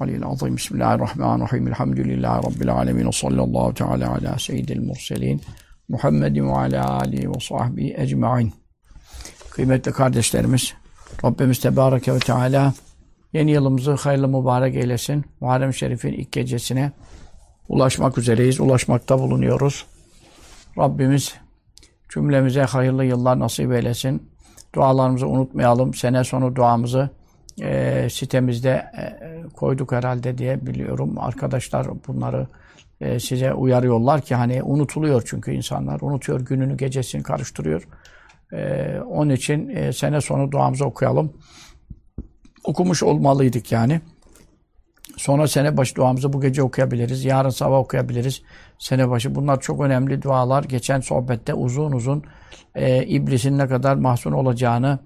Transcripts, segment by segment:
Aleyhi azim. Bismillahirrahmanirrahim. Elhamdülillahi Rabbil alemin. Sallallahu teala ala seyyidil murselin. Muhammedin ve ala alihi ve sahbihi ecma'in. Kıymetli kardeşlerimiz, Rabbimiz Tebareke ve Teala yeni yılımızı hayırlı mübarek eylesin. Muharrem Şerif'in ilk gecesine ulaşmak üzereyiz. Ulaşmakta bulunuyoruz. Rabbimiz cümlemize hayırlı yıllar nasip eylesin. Dualarımızı unutmayalım. Sene sonu duamızı e, sitemizde e, koyduk herhalde diye biliyorum. Arkadaşlar bunları e, size uyarıyorlar ki hani unutuluyor çünkü insanlar unutuyor gününü gecesini karıştırıyor. E, onun için e, sene sonu duamızı okuyalım. Okumuş olmalıydık yani. Sonra sene başı duamızı bu gece okuyabiliriz. Yarın sabah okuyabiliriz. Sene başı. Bunlar çok önemli dualar. Geçen sohbette uzun uzun e, iblisin ne kadar mahzun olacağını,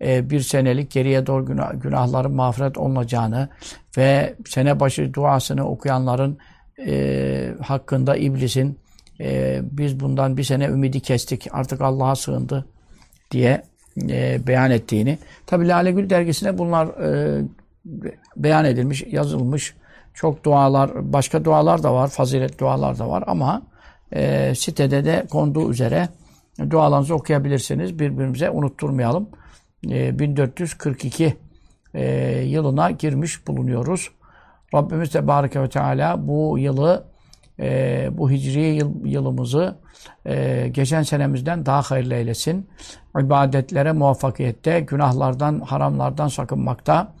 e, bir senelik geriye doğru günah, günahların mağfiret olunacağını ve sene başı duasını okuyanların e, hakkında iblisin e, biz bundan bir sene ümidi kestik artık Allah'a sığındı diye e, beyan ettiğini. Tabi Lale Gül dergisine bunlar e, beyan edilmiş, yazılmış. Çok dualar, başka dualar da var, fazilet dualar da var ama e, sitede de konduğu üzere dualarınızı okuyabilirsiniz. Birbirimize unutturmayalım. 1442 ee, e, yılına girmiş bulunuyoruz. Rabbimiz Tebareke ve Teala bu yılı e, bu hicri yıl, yılımızı e, geçen senemizden daha hayırlı eylesin. İbadetlere muvaffakiyette, günahlardan, haramlardan sakınmakta,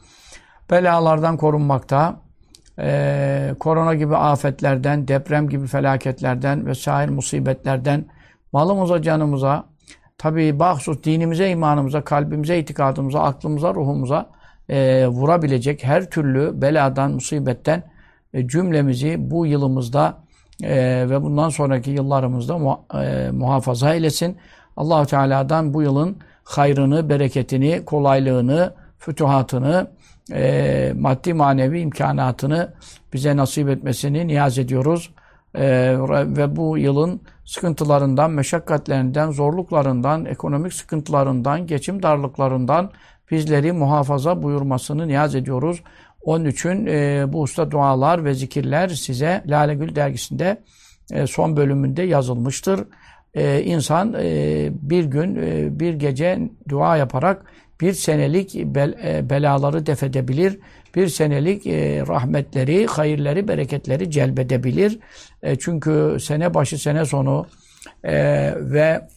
belalardan korunmakta, e, korona gibi afetlerden, deprem gibi felaketlerden vesaire musibetlerden malımıza, canımıza, tabii bahsus dinimize, imanımıza, kalbimize, itikadımıza, aklımıza, ruhumuza e, vurabilecek her türlü beladan, musibetten e, cümlemizi bu yılımızda e, ve bundan sonraki yıllarımızda mu, e, muhafaza eylesin. Allahu Teala'dan bu yılın hayrını, bereketini, kolaylığını, fütuhatını, e, maddi manevi imkanatını bize nasip etmesini niyaz ediyoruz. Ee, ve bu yılın sıkıntılarından, meşakkatlerinden, zorluklarından, ekonomik sıkıntılarından, geçim darlıklarından bizleri muhafaza buyurmasını niyaz ediyoruz. Onun için e, bu usta dualar ve zikirler size Lale Gül dergisinde e, son bölümünde yazılmıştır. E, insan e, bir gün, e, bir gece dua yaparak bir senelik bel, e, belaları defedebilir bir senelik e, rahmetleri, hayırları, bereketleri celbedebilir. E, çünkü sene başı, sene sonu e, ve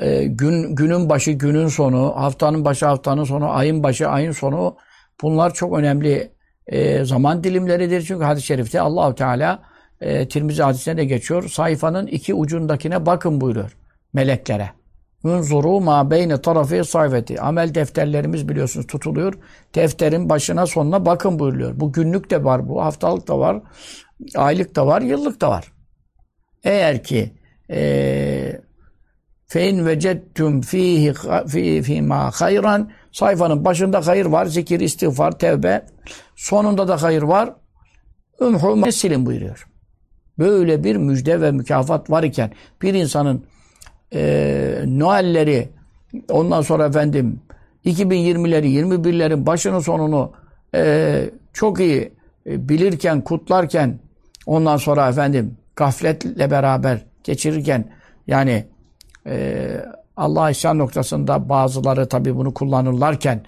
e, gün günün başı, günün sonu, haftanın başı, haftanın sonu, ayın başı, ayın sonu bunlar çok önemli e, zaman dilimleridir. Çünkü hadis-i şerifte Allahu Teala e, Tirmizi hadisine de geçiyor. Sayfanın iki ucundakine bakın buyuruyor meleklere. Unzuru ma beyne tarafı sayfeti. Amel defterlerimiz biliyorsunuz tutuluyor. Defterin başına sonuna bakın buyuruyor. Bu günlük de var, bu haftalık da var, aylık da var, yıllık da var. Eğer ki fein vecettüm fihi fi fi ma hayran sayfanın başında hayır var, zikir, istiğfar, tevbe. Sonunda da hayır var. Ümhu silin buyuruyor. Böyle bir müjde ve mükafat var iken bir insanın e, Noel'leri ondan sonra efendim 2020'leri 21'lerin başını sonunu e, çok iyi e, bilirken, kutlarken ondan sonra efendim gafletle beraber geçirirken yani e, Allah isyan noktasında bazıları tabi bunu kullanırlarken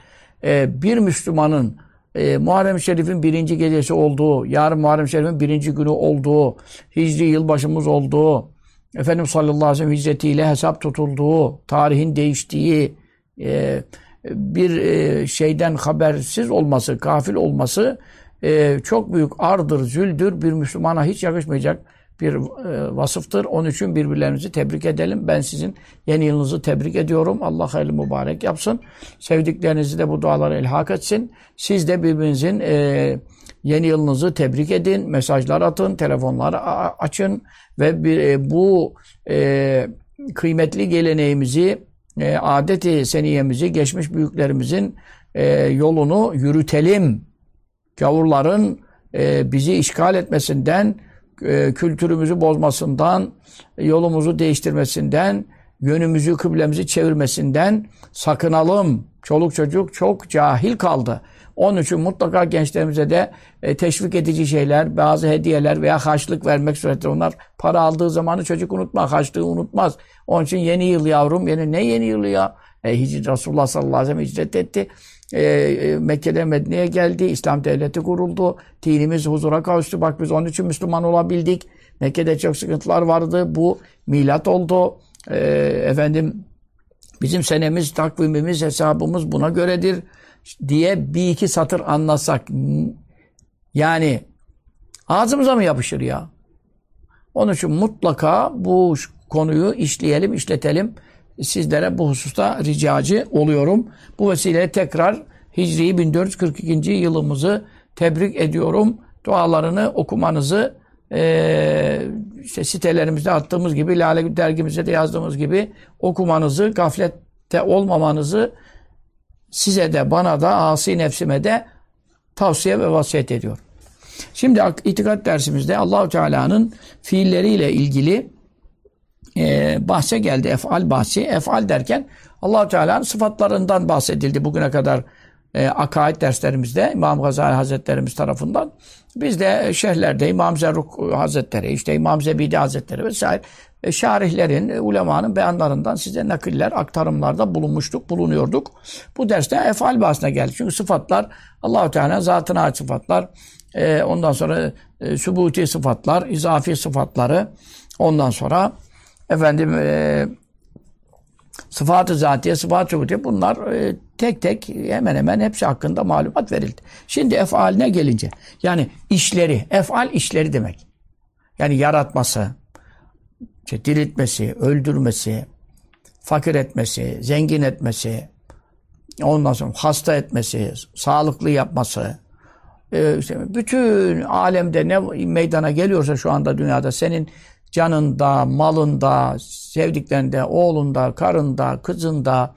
e, bir Müslümanın e, Muharrem Şerif'in birinci gecesi olduğu, yarın Muharrem Şerif'in birinci günü olduğu, Hicri yılbaşımız olduğu, Efendimiz sallallahu aleyhi ve sellem hicretiyle hesap tutulduğu, tarihin değiştiği e, bir e, şeyden habersiz olması, gafil olması e, çok büyük ardır, züldür, bir Müslümana hiç yakışmayacak bir e, vasıftır. Onun için birbirlerimizi tebrik edelim. Ben sizin yeni yılınızı tebrik ediyorum. Allah hayırlı mübarek yapsın. Sevdiklerinizi de bu dualara ilhak etsin. Siz de birbirinizin e, yeni yılınızı tebrik edin. Mesajlar atın, telefonlar açın ve bir, e, bu e, kıymetli geleneğimizi, e, adeti seniyemizi, geçmiş büyüklerimizin e, yolunu yürütelim. Gavurların e, bizi işgal etmesinden, e, kültürümüzü bozmasından, yolumuzu değiştirmesinden, yönümüzü, kıblemizi çevirmesinden sakınalım. Çoluk çocuk çok cahil kaldı. Onun için mutlaka gençlerimize de e, teşvik edici şeyler, bazı hediyeler veya harçlık vermek suretiyle onlar para aldığı zamanı çocuk unutmaz, harçlığı unutmaz. Onun için yeni yıl yavrum, yeni ne yeni yılı ya? E, hicret, Resulullah sallallahu aleyhi ve sellem hicret etti. E, e, Mekke'de Medine'ye geldi, İslam devleti kuruldu, dinimiz huzura kavuştu. Bak biz onun için Müslüman olabildik. Mekke'de çok sıkıntılar vardı. Bu milat oldu. E, efendim bizim senemiz, takvimimiz, hesabımız buna göredir diye bir iki satır anlatsak yani ağzımıza mı yapışır ya? Onun için mutlaka bu konuyu işleyelim, işletelim. Sizlere bu hususta ricacı oluyorum. Bu vesileyle tekrar Hicri 1442. yılımızı tebrik ediyorum. Dualarını okumanızı e, işte sitelerimizde attığımız gibi, Lale dergimizde de yazdığımız gibi okumanızı, gaflette olmamanızı size de bana da asi nefsime de tavsiye ve vasiyet ediyor. Şimdi itikat dersimizde Allahu Teala'nın fiilleriyle ilgili e, bahse geldi. Efal bahsi. Efal derken Allahu Teala'nın sıfatlarından bahsedildi bugüne kadar e, akaid derslerimizde İmam Gazali Hazretlerimiz tarafından. Biz de şehirlerde İmam Zerruk Hazretleri, işte İmam Zebidi Hazretleri vesaire e, şarihlerin, ulemanın beyanlarından size nakiller, aktarımlarda bulunmuştuk, bulunuyorduk. Bu derste efal bahsine geldi. Çünkü sıfatlar Allahu Teala zatına ait sıfatlar. E, ondan sonra e, sübuti sıfatlar, izafi sıfatları. Ondan sonra efendim e, sıfatı zatiye, sıfatı sübutiye bunlar e, tek tek hemen hemen hepsi hakkında malumat verildi. Şimdi efaline gelince yani işleri, efal işleri demek. Yani yaratması, işte diriltmesi, öldürmesi, fakir etmesi, zengin etmesi, ondan sonra hasta etmesi, sağlıklı yapması, e, işte bütün alemde ne meydana geliyorsa şu anda dünyada senin canında, malında, sevdiklerinde, oğlunda, karında, kızında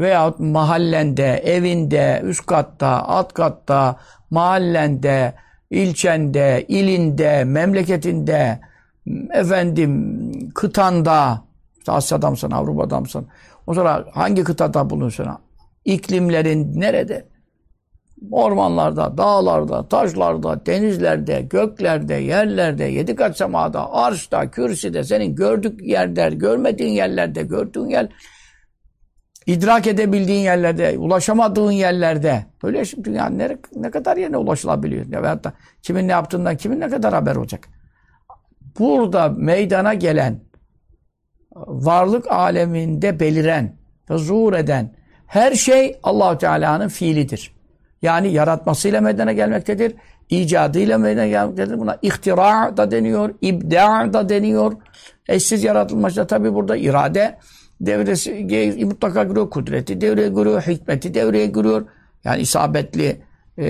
veyahut mahallende, evinde, üst katta, alt katta, mahallende, ilçende, ilinde, memleketinde, efendim kıtanda, işte Asya'da mısın, Avrupa'da mısın? O sonra hangi kıtada bulunsun? İklimlerin nerede? Ormanlarda, dağlarda, taşlarda, denizlerde, göklerde, yerlerde, yedi kat semada, arşta, kürsüde, senin gördük yerler, görmediğin yerlerde, gördüğün yer, idrak edebildiğin yerlerde, ulaşamadığın yerlerde. Öyle şimdi dünya ne, ne kadar yerine ulaşılabiliyor? Ya veyahut da kimin ne yaptığından kimin ne kadar haber olacak? Burada meydana gelen, varlık aleminde beliren, zuhur eden her şey allah Teala'nın fiilidir. Yani yaratmasıyla meydana gelmektedir. icadıyla meydana gelmektedir. Buna ihtira da deniyor, ibda da deniyor. Eşsiz yaratılmışta tabi burada irade devresi mutlaka giriyor. Kudreti devreye giriyor, hikmeti devreye giriyor. Yani isabetli e,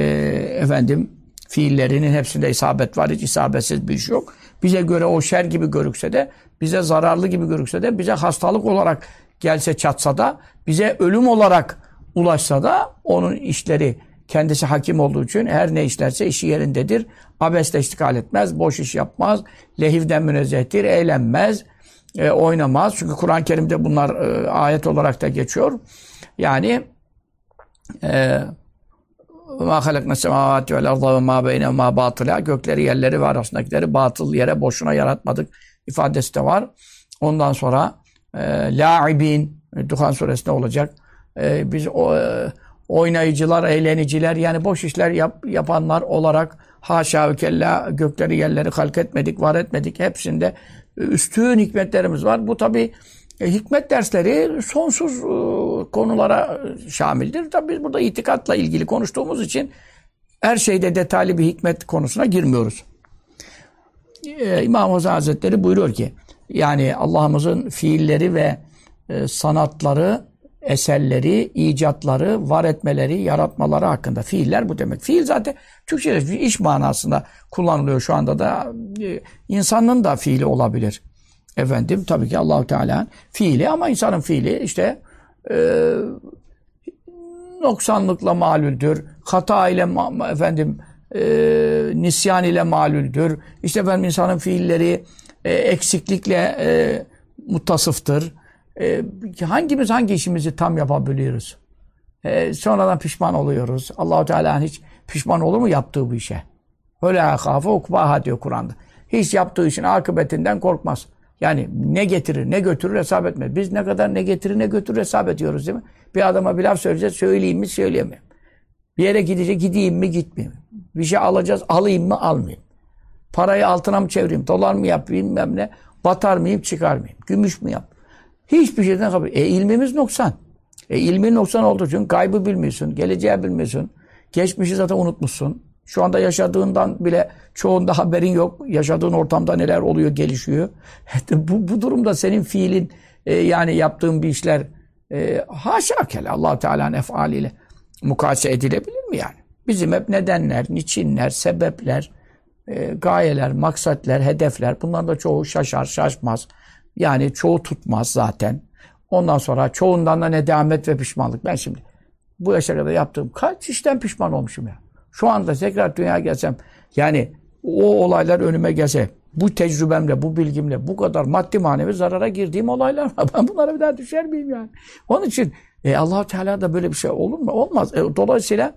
efendim fiillerinin hepsinde isabet var. Hiç isabetsiz bir şey yok. Bize göre o şer gibi görükse de, bize zararlı gibi görükse de, bize hastalık olarak gelse çatsa da, bize ölüm olarak ulaşsa da onun işleri kendisi hakim olduğu için her ne işlerse işi yerindedir. Abesle iştikal etmez, boş iş yapmaz, lehivden münezzehtir, eğlenmez, e, oynamaz. Çünkü Kur'an-ı Kerim'de bunlar e, ayet olarak da geçiyor. Yani e, ma halakna semavati vel arda ve gökleri yerleri ve arasındakileri batıl yere boşuna yaratmadık ifadesi de var. Ondan sonra e, la'ibin Duhan suresinde olacak. E, biz o e, oynayıcılar, eğleniciler yani boş işler yap, yapanlar olarak haşa ve kella gökleri yerleri halk etmedik, var etmedik. Hepsinde üstün hikmetlerimiz var. Bu tabi e, hikmet dersleri sonsuz e, konulara şamildir. Tabi biz burada itikatla ilgili konuştuğumuz için her şeyde detaylı bir hikmet konusuna girmiyoruz. E, İmam Hazretleri buyuruyor ki yani Allah'ımızın fiilleri ve e, sanatları eserleri, icatları, var etmeleri, yaratmaları hakkında. Fiiller bu demek. Fiil zaten Türkçe'de iş manasında kullanılıyor şu anda da. E, insanın da fiili olabilir. Efendim tabii ki Allahu Teala'nın fiili ama insanın fiili işte e, noksanlıkla malüldür. Hata ile efendim e, nisyan ile malüldür. İşte efendim insanın fiilleri e, eksiklikle e, muttasıftır e, hangimiz hangi işimizi tam yapabiliyoruz? E, sonradan pişman oluyoruz. Allahu Teala hiç pişman olur mu yaptığı bu işe? Öyle hafı ukbaha diyor Kur'an'da. Hiç yaptığı işin akıbetinden korkmaz. Yani ne getirir ne götürür hesap etmez. Biz ne kadar ne getirir ne götürür hesap ediyoruz değil mi? Bir adama bir laf söyleyeceğiz söyleyeyim mi söyleyemem. Bir yere gidecek gideyim mi gitmeyeyim. Bir şey alacağız alayım mı almayayım. Parayı altına mı çevireyim dolar mı yapayım bilmem ne. Batar mıyım çıkar mıyım? Gümüş mü yap? Hiçbir şeyden haber. E ilmimiz noksan. E ilmin noksan olduğu için kaybı bilmiyorsun. Geleceği bilmiyorsun. Geçmişi zaten unutmuşsun. Şu anda yaşadığından bile çoğunda haberin yok. Yaşadığın ortamda neler oluyor, gelişiyor. bu, bu durumda senin fiilin e, yani yaptığın bir işler e, haşa kele allah Teala'nın efaliyle mukayese edilebilir mi yani? Bizim hep nedenler, niçinler, sebepler, e, gayeler, maksatler, hedefler bunlar da çoğu şaşar, şaşmaz. Yani çoğu tutmaz zaten. Ondan sonra çoğundan da nedamet ve pişmanlık. Ben şimdi bu yaşa kadar yaptığım kaç işten pişman olmuşum ya. Şu anda tekrar dünya gelsem yani o olaylar önüme gelse bu tecrübemle, bu bilgimle bu kadar maddi manevi zarara girdiğim olaylar var. Ben bunlara bir daha düşer miyim yani? Onun için e, allah Teala da böyle bir şey olur mu? Olmaz. E, dolayısıyla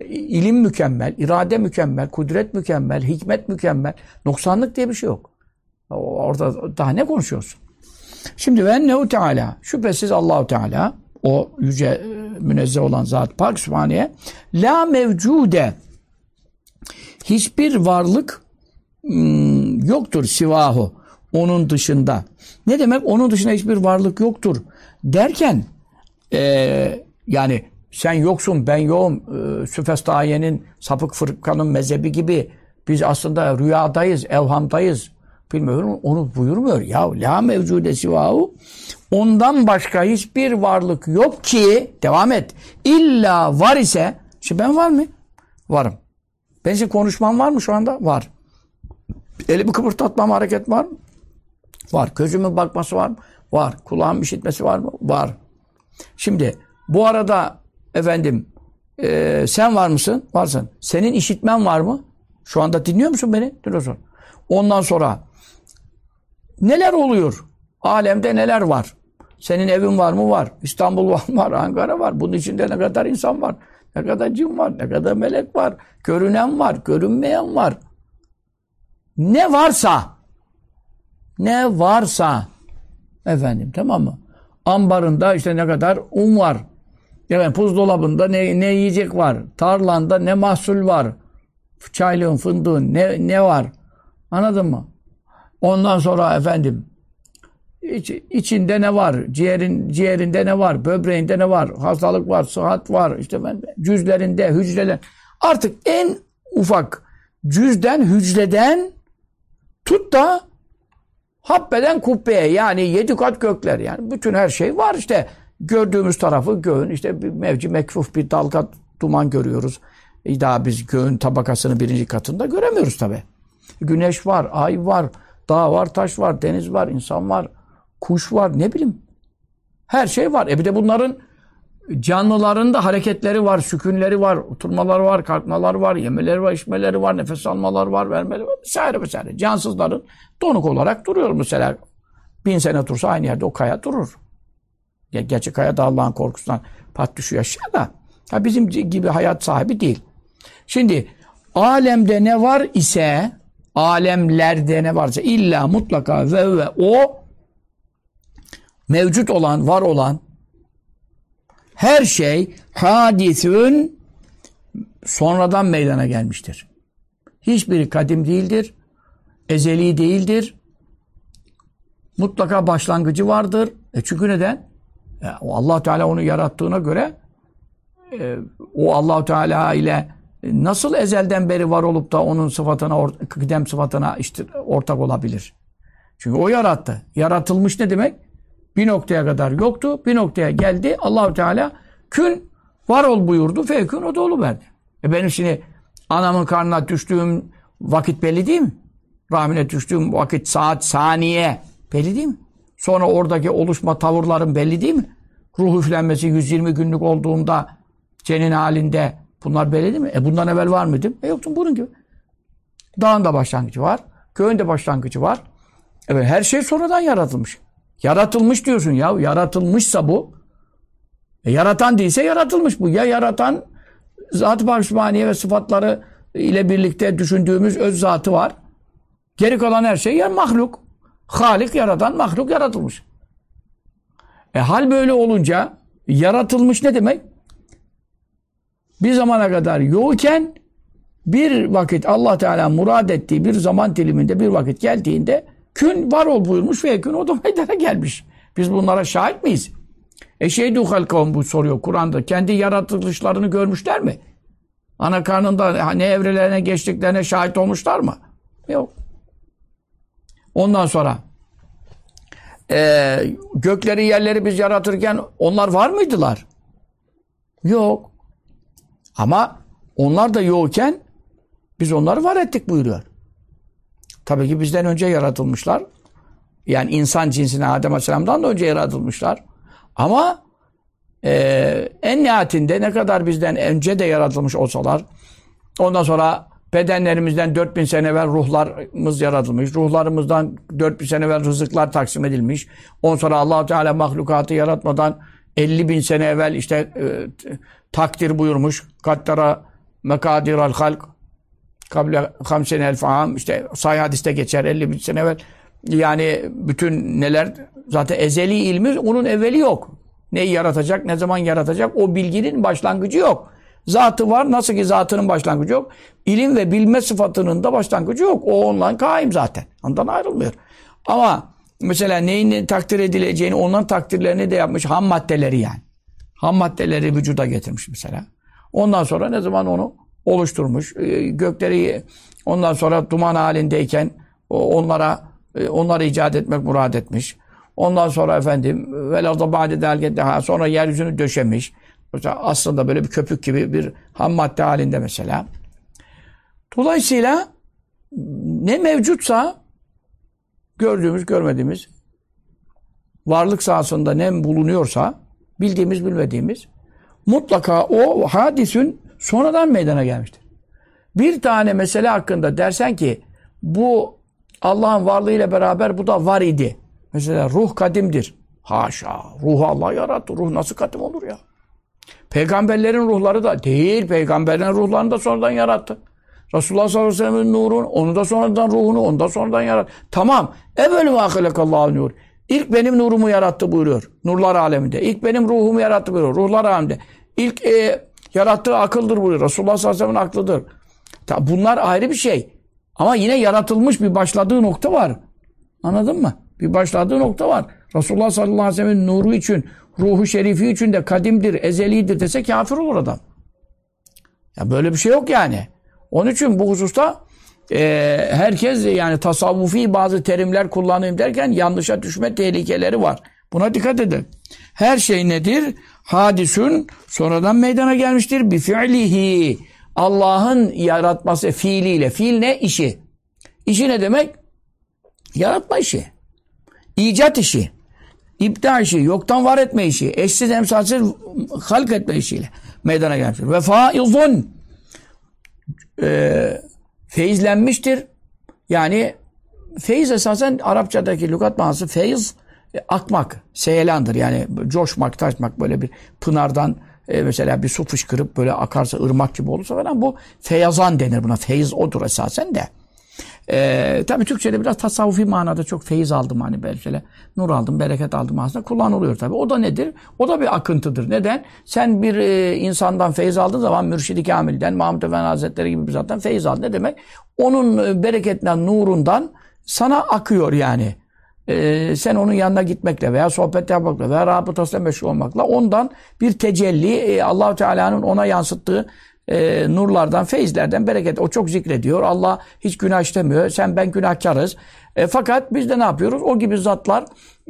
e, ilim mükemmel, irade mükemmel, kudret mükemmel, hikmet mükemmel. Noksanlık diye bir şey yok. Orada daha ne konuşuyorsun? Şimdi ve ennehu Teala şüphesiz Allahu Teala o yüce e, münezzeh olan zat Pak Sübhane'ye la mevcude hiçbir varlık hmm, yoktur sivahu onun dışında. Ne demek? Onun dışında hiçbir varlık yoktur derken e, yani sen yoksun ben yoğum e, Süfestaye'nin sapık fırkanın mezhebi gibi biz aslında rüyadayız, evhamdayız bilmiyorum onu buyurmuyor. Ya la mevcude sivahu ondan başka hiçbir varlık yok ki devam et. İlla var ise şimdi ben var mı? Varım. Ben şimdi konuşmam var mı şu anda? Var. Elimi kıpırdatmam hareket var mı? Var. Gözümün bakması var mı? Var. Kulağım işitmesi var mı? Var. Şimdi bu arada efendim e, sen var mısın? Varsın. Senin işitmen var mı? Şu anda dinliyor musun beni? Dinliyorsun. Ondan sonra neler oluyor? Alemde neler var? Senin evin var mı? Var. İstanbul var mı? Var. Ankara var. Bunun içinde ne kadar insan var? Ne kadar cin var? Ne kadar melek var? Görünen var. Görünmeyen var. Ne varsa ne varsa efendim tamam mı? Ambarında işte ne kadar un var. Yani buzdolabında ne, ne yiyecek var. Tarlanda ne mahsul var. Çaylığın, fındığın ne, ne var. Anladın mı? Ondan sonra efendim İç, içinde ne var? Ciğerin ciğerinde ne var? Böbreğinde ne var? Hastalık var, sıhhat var. İşte ben cüzlerinde, hücreler. Artık en ufak cüzden, hücreden tut da habbeden kubbeye yani yedi kat gökler yani bütün her şey var işte gördüğümüz tarafı göğün işte bir mevci mekfuf bir dalga duman görüyoruz. Daha biz göğün tabakasını birinci katında göremiyoruz tabi. Güneş var, ay var, dağ var, taş var, deniz var, insan var kuş var, ne bileyim. Her şey var. E bir de bunların canlıların da hareketleri var, sükünleri var, oturmaları var, kalkmaları var, yemeleri var, içmeleri var, nefes almaları var, vermeleri var, vesaire vesaire. Cansızların donuk olarak duruyor mesela. Bin sene dursa aynı yerde o kaya durur. Gerçi kaya da Allah'ın korkusundan pat düşüyor aşağı da. Ha bizim gibi hayat sahibi değil. Şimdi alemde ne var ise alemlerde ne varsa illa mutlaka ve ve o mevcut olan, var olan her şey hadisün sonradan meydana gelmiştir. Hiçbiri kadim değildir, ezeli değildir. Mutlaka başlangıcı vardır. E çünkü neden? E, Allah Teala onu yarattığına göre e, o Allah Teala ile nasıl ezelden beri var olup da onun sıfatına, kıdem sıfatına işte ortak olabilir? Çünkü o yarattı. Yaratılmış ne demek? Bir noktaya kadar yoktu. Bir noktaya geldi. Allahu Teala kün var ol buyurdu. Fevkün o da verdi. E benim şimdi anamın karnına düştüğüm vakit belli değil mi? Rahmine düştüğüm vakit, saat, saniye belli değil mi? Sonra oradaki oluşma tavırlarım belli değil mi? Ruh üflenmesi 120 günlük olduğumda cenin halinde bunlar belli mi? E bundan evvel var mıydım? E yoktum bunun gibi. Dağın da başlangıcı var. Köyün de başlangıcı var. Evet her şey sonradan yaratılmış. Yaratılmış diyorsun ya. Yaratılmışsa bu E, yaratan değilse yaratılmış bu. Ya yaratan zat-ı Bahşmaniye ve sıfatları ile birlikte düşündüğümüz öz zatı var. Geri kalan her şey ya mahluk. Halik yaradan, mahluk yaratılmış. E hal böyle olunca yaratılmış ne demek? Bir zamana kadar yokken bir vakit Allah Teala murad ettiği bir zaman diliminde bir vakit geldiğinde kün var ol buyurmuş ve kün o da meydana gelmiş. Biz bunlara şahit miyiz? E şeydu halkavum bu soruyor Kur'an'da. Kendi yaratılışlarını görmüşler mi? Ana karnında ne evrelerine geçtiklerine şahit olmuşlar mı? Yok. Ondan sonra e, gökleri yerleri biz yaratırken onlar var mıydılar? Yok. Ama onlar da yokken biz onları var ettik buyuruyor. Tabii ki bizden önce yaratılmışlar. Yani insan cinsine Adem Aleyhisselam'dan da önce yaratılmışlar. Ama e, en nihayetinde ne kadar bizden önce de yaratılmış olsalar ondan sonra bedenlerimizden 4000 sene evvel ruhlarımız yaratılmış. Ruhlarımızdan 4000 sene evvel rızıklar taksim edilmiş. Ondan sonra allah Teala mahlukatı yaratmadan 50 bin sene evvel işte e, takdir buyurmuş. Kattara mekadiral halk kable hamsen el faham işte sahih hadiste geçer 50 bin sene evvel. Yani bütün neler zaten ezeli ilmi onun evveli yok. Neyi yaratacak, ne zaman yaratacak o bilginin başlangıcı yok. Zatı var. Nasıl ki zatının başlangıcı yok. İlim ve bilme sıfatının da başlangıcı yok. O ondan kaim zaten. Ondan ayrılmıyor. Ama mesela neyin takdir edileceğini, onların takdirlerini de yapmış. Ham maddeleri yani. Ham maddeleri vücuda getirmiş mesela. Ondan sonra ne zaman onu oluşturmuş. E, gökleri ondan sonra duman halindeyken onlara e, onları icat etmek murad etmiş. Ondan sonra efendim velarda ba'de delgede sonra yeryüzünü döşemiş. Aslında böyle bir köpük gibi bir ham madde halinde mesela. Dolayısıyla ne mevcutsa gördüğümüz, görmediğimiz varlık sahasında ne bulunuyorsa bildiğimiz, bilmediğimiz mutlaka o hadisün sonradan meydana gelmiştir. Bir tane mesele hakkında dersen ki bu Allah'ın varlığıyla beraber bu da var idi. Mesela ruh kadimdir. Haşa. Ruhu Allah yarattı. Ruh nasıl kadim olur ya? Peygamberlerin ruhları da değil. Peygamberlerin ruhlarını da sonradan yarattı. Resulullah sallallahu aleyhi ve sellem'in nurunu, onu da sonradan ruhunu, onu da sonradan yarattı. Tamam. Evvelü ve ahalekallahu nur. İlk benim nurumu yarattı buyuruyor. Nurlar aleminde. İlk benim ruhumu yarattı buyuruyor. Ruhlar aleminde. İlk e, yarattığı akıldır buyuruyor. Resulullah sallallahu aleyhi ve sellem aklıdır. Bunlar ayrı bir şey. Ama yine yaratılmış bir başladığı nokta var. Anladın mı? Bir başladığı nokta var. Resulullah sallallahu aleyhi ve sellem'in nuru için, ruhu şerifi için de kadimdir, ezelidir dese kafir olur adam. Ya böyle bir şey yok yani. Onun için bu hususta e, herkes yani tasavvufi bazı terimler kullanayım derken yanlışa düşme tehlikeleri var. Buna dikkat edin. Her şey nedir? Hadisün sonradan meydana gelmiştir. Bi fi'lihi. Allah'ın yaratması fiiliyle. Fiil ne? İşi. İşi ne demek? Yaratma işi. İcat işi. İbda işi. Yoktan var etme işi. Eşsiz emsalsiz halk etme işiyle meydana gelmiştir. Ve faizun e, feyizlenmiştir. Yani feyiz esasen Arapçadaki lügat manası feyiz e, akmak, seyelandır. Yani coşmak, taşmak böyle bir pınardan e, mesela bir su fışkırıp böyle akarsa ırmak gibi olursa falan bu feyazan denir buna. Feyiz odur esasen de. Ee, tabii Türkçe'de biraz tasavvufi manada çok feyiz aldım hani böyle nur aldım, bereket aldım aslında kullanılıyor tabii. O da nedir? O da bir akıntıdır. Neden? Sen bir e, insandan feyiz aldığın zaman Mürşid-i Kamil'den, Mahmud Efendi Hazretleri gibi bir zattan feyiz aldın. Ne demek? Onun e, bereketinden, nurundan sana akıyor yani. Ee, sen onun yanına gitmekle veya sohbet yapmakla veya rabıtasıyla meşgul olmakla ondan bir tecelli e, Allahu Teala'nın ona yansıttığı e, nurlardan, feyizlerden bereket. O çok zikrediyor. Allah hiç günah işlemiyor. Sen ben günahkarız. E, fakat biz de ne yapıyoruz? O gibi zatlar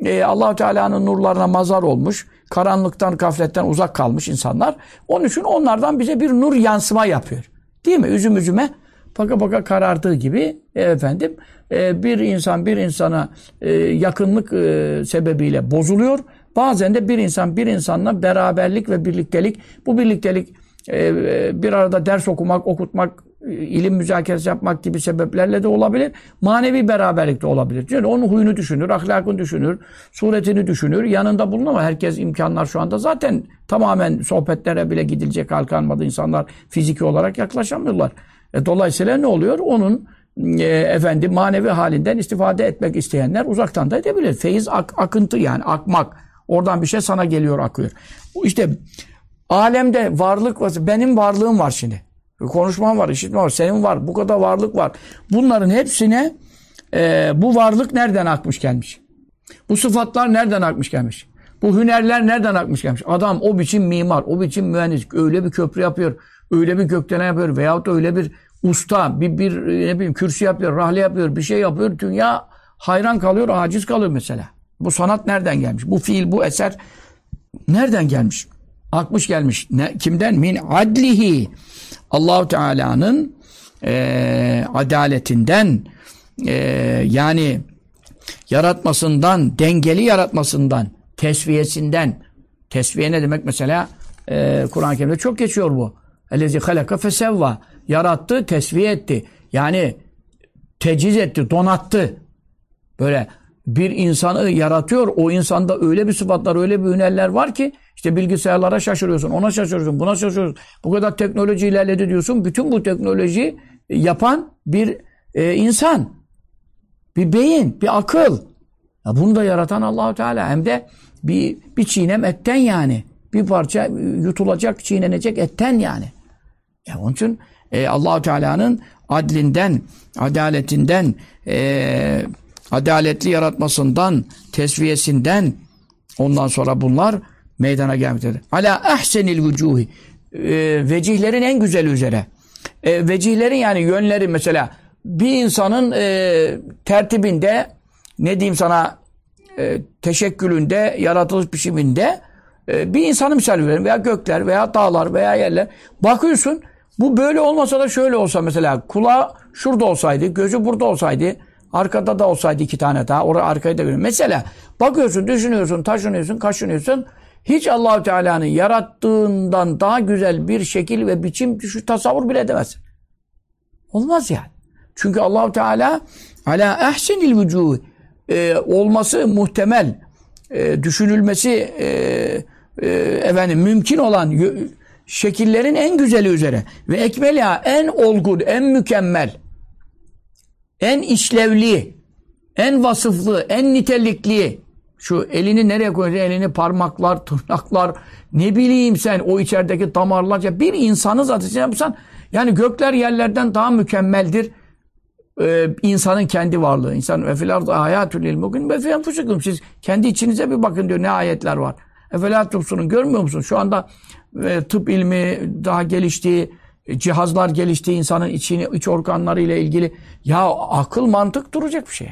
e, Allahu Teala'nın nurlarına mazar olmuş. Karanlıktan, gafletten uzak kalmış insanlar. Onun için onlardan bize bir nur yansıma yapıyor. Değil mi? Üzüm üzüme baka baka karardığı gibi e, efendim e, bir insan bir insana e, yakınlık e, sebebiyle bozuluyor. Bazen de bir insan bir insanla beraberlik ve birliktelik bu birliktelik bir arada ders okumak, okutmak ilim müzakeresi yapmak gibi sebeplerle de olabilir. Manevi beraberlik de olabilir. Yani onun huyunu düşünür, ahlakını düşünür, suretini düşünür. Yanında bulunur ama herkes imkanlar şu anda zaten tamamen sohbetlere bile gidilecek hal kalmadı. İnsanlar fiziki olarak yaklaşamıyorlar. E, dolayısıyla ne oluyor? Onun e, efendim manevi halinden istifade etmek isteyenler uzaktan da edebilir. Feyiz ak, akıntı yani akmak. Oradan bir şey sana geliyor akıyor. İşte alemde varlık var. Benim varlığım var şimdi. Konuşmam var, işitmem var, senin var, bu kadar varlık var. Bunların hepsine e, bu varlık nereden akmış gelmiş? Bu sıfatlar nereden akmış gelmiş? Bu hünerler nereden akmış gelmiş? Adam o biçim mimar, o biçim mühendis, öyle bir köprü yapıyor, öyle bir gökdelen yapıyor veyahut öyle bir usta, bir, bir ne bileyim kürsü yapıyor, rahle yapıyor, bir şey yapıyor. Dünya hayran kalıyor, aciz kalıyor mesela. Bu sanat nereden gelmiş? Bu fiil, bu eser nereden gelmiş? Akmış gelmiş. Ne, kimden? Min adlihi. Allahu Teala'nın e, adaletinden e, yani yaratmasından, dengeli yaratmasından, tesviyesinden. Tesviye ne demek mesela? E, Kur'an-ı Kerim'de çok geçiyor bu. Ellezi halaka fesevva. Yarattı, tesviye etti. Yani teciz etti, donattı. Böyle bir insanı yaratıyor. O insanda öyle bir sıfatlar, öyle bir hünerler var ki işte bilgisayarlara şaşırıyorsun, ona şaşırıyorsun, buna şaşırıyorsun. Bu kadar teknoloji ilerledi diyorsun. Bütün bu teknoloji yapan bir e, insan. Bir beyin, bir akıl. Ya bunu da yaratan Allahu Teala. Hem de bir, bir çiğnem etten yani. Bir parça yutulacak, çiğnenecek etten yani. Ya onun için e, Allahu Teala'nın adlinden, adaletinden, e, adaletli yaratmasından, tesviyesinden ondan sonra bunlar meydana gelmektedir. Ala ahsenil vücuhi e, vecihlerin en güzel üzere. E, vecihlerin yani yönleri mesela bir insanın e, tertibinde ne diyeyim sana e, teşekkülünde, yaratılış biçiminde e, bir insanı misal verelim veya gökler veya dağlar veya yerler. Bakıyorsun bu böyle olmasa da şöyle olsa mesela kulağı şurada olsaydı, gözü burada olsaydı, arkada da olsaydı iki tane daha, oraya arkayı da görüyor. Mesela bakıyorsun, düşünüyorsun, taşınıyorsun, kaşınıyorsun. Hiç Allahü Teala'nın yarattığından daha güzel bir şekil ve biçim şu tasavvur bile edemezsin. Olmaz yani. Çünkü Allahu Teala ala ehsenil vücuh e, olması muhtemel, e, düşünülmesi e, e, efendim mümkün olan şekillerin en güzeli üzere ve ekmeliha en olgun, en mükemmel, en işlevli, en vasıflı, en nitelikli şu elini nereye koyacaksın? Elini parmaklar, tırnaklar, ne bileyim sen o içerideki damarlarca bir insanı zaten yapsan yani gökler yerlerden daha mükemmeldir. Ee, insanın kendi varlığı. İnsan ve fil ardı hayatül ilm bugün ve fi Siz kendi içinize bir bakın diyor ne ayetler var. Efelâ tubsunun görmüyor musun? Şu anda e, tıp ilmi daha gelişti, cihazlar gelişti insanın içini, iç organları ile ilgili. Ya akıl mantık duracak bir şey.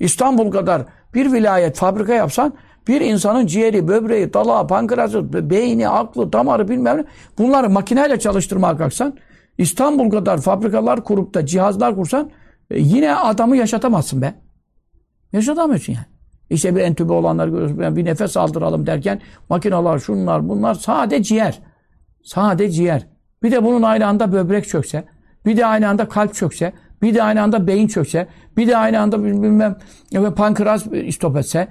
İstanbul kadar bir vilayet fabrika yapsan bir insanın ciğeri, böbreği, dalağı, pankreası, beyni, aklı, damarı bilmem ne bunları makineyle çalıştırmaya kalksan İstanbul kadar fabrikalar kurup da cihazlar kursan e, yine adamı yaşatamazsın be. Yaşatamıyorsun yani. İşte bir entübe olanlar görüyorsun. Bir nefes aldıralım derken makineler, şunlar, bunlar sade ciğer. Sade ciğer. Bir de bunun aynı anda böbrek çökse, bir de aynı anda kalp çökse, bir de aynı anda beyin çökse, bir de aynı anda bilmem ve pankreas istop etse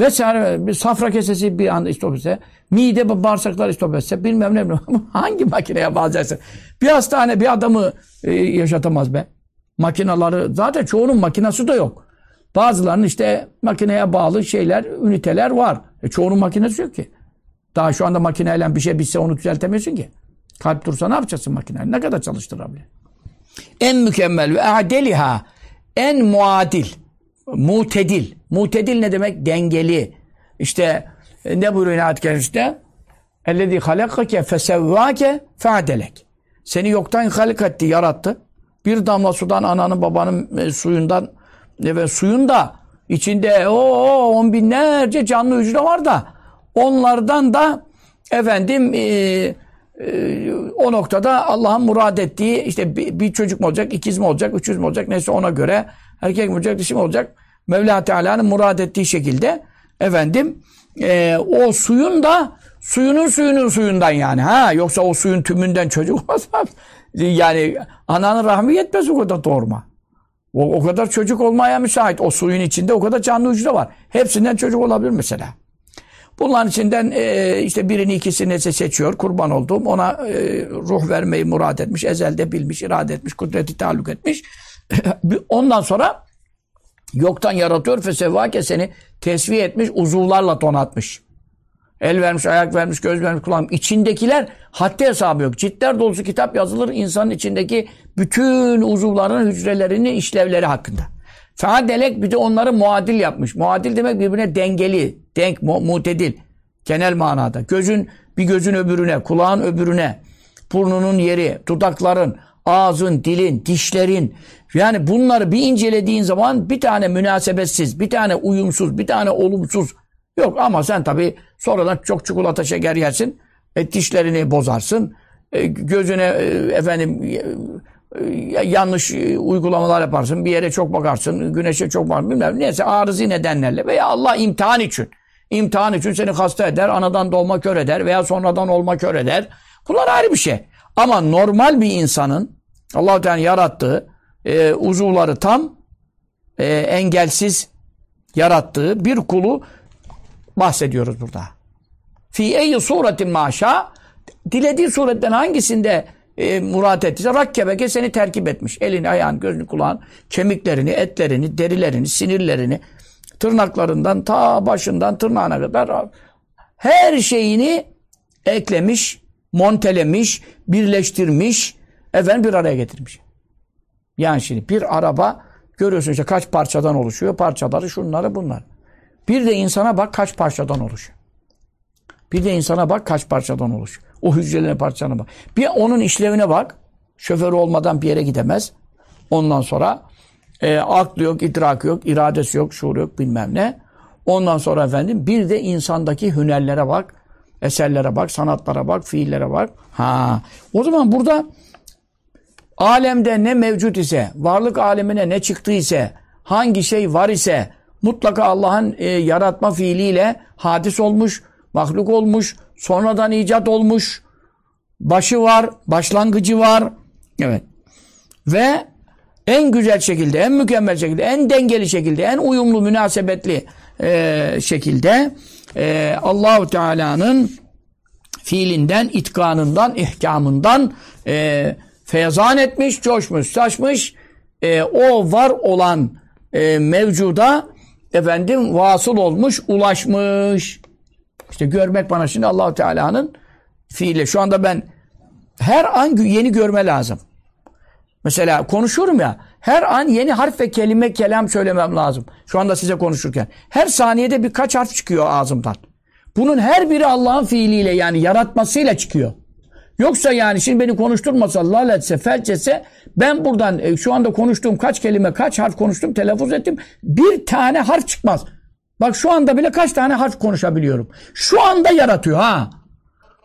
vesaire bir safra kesesi bir anda istop etse, mide bağırsaklar istop etse bilmem ne hangi makineye bağlayacaksın? Bir hastane bir adamı e, yaşatamaz be. Makinaları zaten çoğunun makinası da yok. Bazılarının işte makineye bağlı şeyler, üniteler var. E, çoğunun makinesi yok ki. Daha şu anda makineyle bir şey bitse onu düzeltemiyorsun ki. Kalp dursa ne yapacaksın makineyi? Ne kadar çalıştırabilir? En mükemmel ve adeliha en muadil, mutedil. Mutedil ne demek? Dengeli. İşte e, ne buyuruyor ayet keriminde? Ellezî halakake fesevvâke feadelek. Seni yoktan halik etti, yarattı. Bir damla sudan ananın babanın e, suyundan e, ve suyun da içinde o on binlerce canlı hücre var da onlardan da efendim e, o noktada Allah'ın murad ettiği işte bir, bir çocuk mu olacak, ikiz mi olacak, üçüz mü olacak neyse ona göre erkek mi olacak, dişi mi olacak Mevla Teala'nın murad ettiği şekilde efendim e, o suyun da suyunun suyunun suyundan yani. Ha yoksa o suyun tümünden çocuk olmaz. yani ananın rahmi yetmez o kadar doğurma. O, o kadar çocuk olmaya müsait. O suyun içinde o kadar canlı hücre var. Hepsinden çocuk olabilir mesela. Bunların içinden e, işte birini ikisini seçiyor. Kurban olduğum ona e, ruh vermeyi murad etmiş. Ezelde bilmiş, irade etmiş, kudreti taluk etmiş. Ondan sonra yoktan yaratıyor. Fesevvake seni tesviye etmiş, uzuvlarla donatmış. El vermiş, ayak vermiş, göz vermiş, kulağım. İçindekiler haddi hesabı yok. Ciltler dolusu kitap yazılır insanın içindeki bütün uzuvların, hücrelerini, işlevleri hakkında. Feadelek bir de onları muadil yapmış. Muadil demek birbirine dengeli, denk, mu mutedil. Genel manada. Gözün bir gözün öbürüne, kulağın öbürüne, burnunun yeri, dudakların, ağzın, dilin, dişlerin. Yani bunları bir incelediğin zaman bir tane münasebetsiz, bir tane uyumsuz, bir tane olumsuz yok. Ama sen tabii sonradan çok çikolata şeker yersin, e, dişlerini bozarsın, e, gözüne e, efendim yanlış e, uygulamalar yaparsın, bir yere çok bakarsın, güneşe çok bakarsın, bilmem neyse arızi nedenlerle veya Allah imtihan için. İmtihan için seni hasta eder, anadan doğma kör eder veya sonradan olma kör eder. Bunlar ayrı bir şey. Ama normal bir insanın allah Teala yarattığı e, uzuvları tam e, engelsiz yarattığı bir kulu bahsediyoruz burada. Fi eyyi suretin maşa dilediği suretten hangisinde e, murat ettiyse rakkebeke seni terkip etmiş. Elini, ayağını, gözünü, kulağını, kemiklerini, etlerini, derilerini, sinirlerini, tırnaklarından ta başından tırnağına kadar her şeyini eklemiş, montelemiş, birleştirmiş, efendim bir araya getirmiş. Yani şimdi bir araba görüyorsun işte kaç parçadan oluşuyor. Parçaları şunları bunlar. Bir de insana bak kaç parçadan oluşuyor. Bir de insana bak kaç parçadan oluşuyor. O hücrelerin parçalarına bak. Bir onun işlevine bak. Şoförü olmadan bir yere gidemez. Ondan sonra e, aklı yok, idrakı yok, iradesi yok, şuur yok bilmem ne. Ondan sonra efendim bir de insandaki hünerlere bak. Eserlere bak, sanatlara bak, fiillere bak. Ha. O zaman burada alemde ne mevcut ise, varlık alemine ne çıktı ise, hangi şey var ise mutlaka Allah'ın e, yaratma fiiliyle hadis olmuş, mahluk olmuş, sonradan icat olmuş, başı var, başlangıcı var. Evet. Ve en güzel şekilde, en mükemmel şekilde, en dengeli şekilde, en uyumlu, münasebetli e, şekilde e, Allahu Teala'nın fiilinden, itkanından, ihkamından e, feyzan etmiş, coşmuş, saçmış. E, o var olan e, mevcuda efendim vasıl olmuş, ulaşmış. İşte görmek bana şimdi Allahu Teala'nın fiili. Şu anda ben her an yeni görme lazım. Mesela konuşuyorum ya, her an yeni harf ve kelime, kelam söylemem lazım. Şu anda size konuşurken. Her saniyede birkaç harf çıkıyor ağzımdan. Bunun her biri Allah'ın fiiliyle yani yaratmasıyla çıkıyor. Yoksa yani şimdi beni konuşturmasa, felç etse ben buradan e, şu anda konuştuğum kaç kelime, kaç harf konuştum, telaffuz ettim. Bir tane harf çıkmaz. Bak şu anda bile kaç tane harf konuşabiliyorum. Şu anda yaratıyor ha.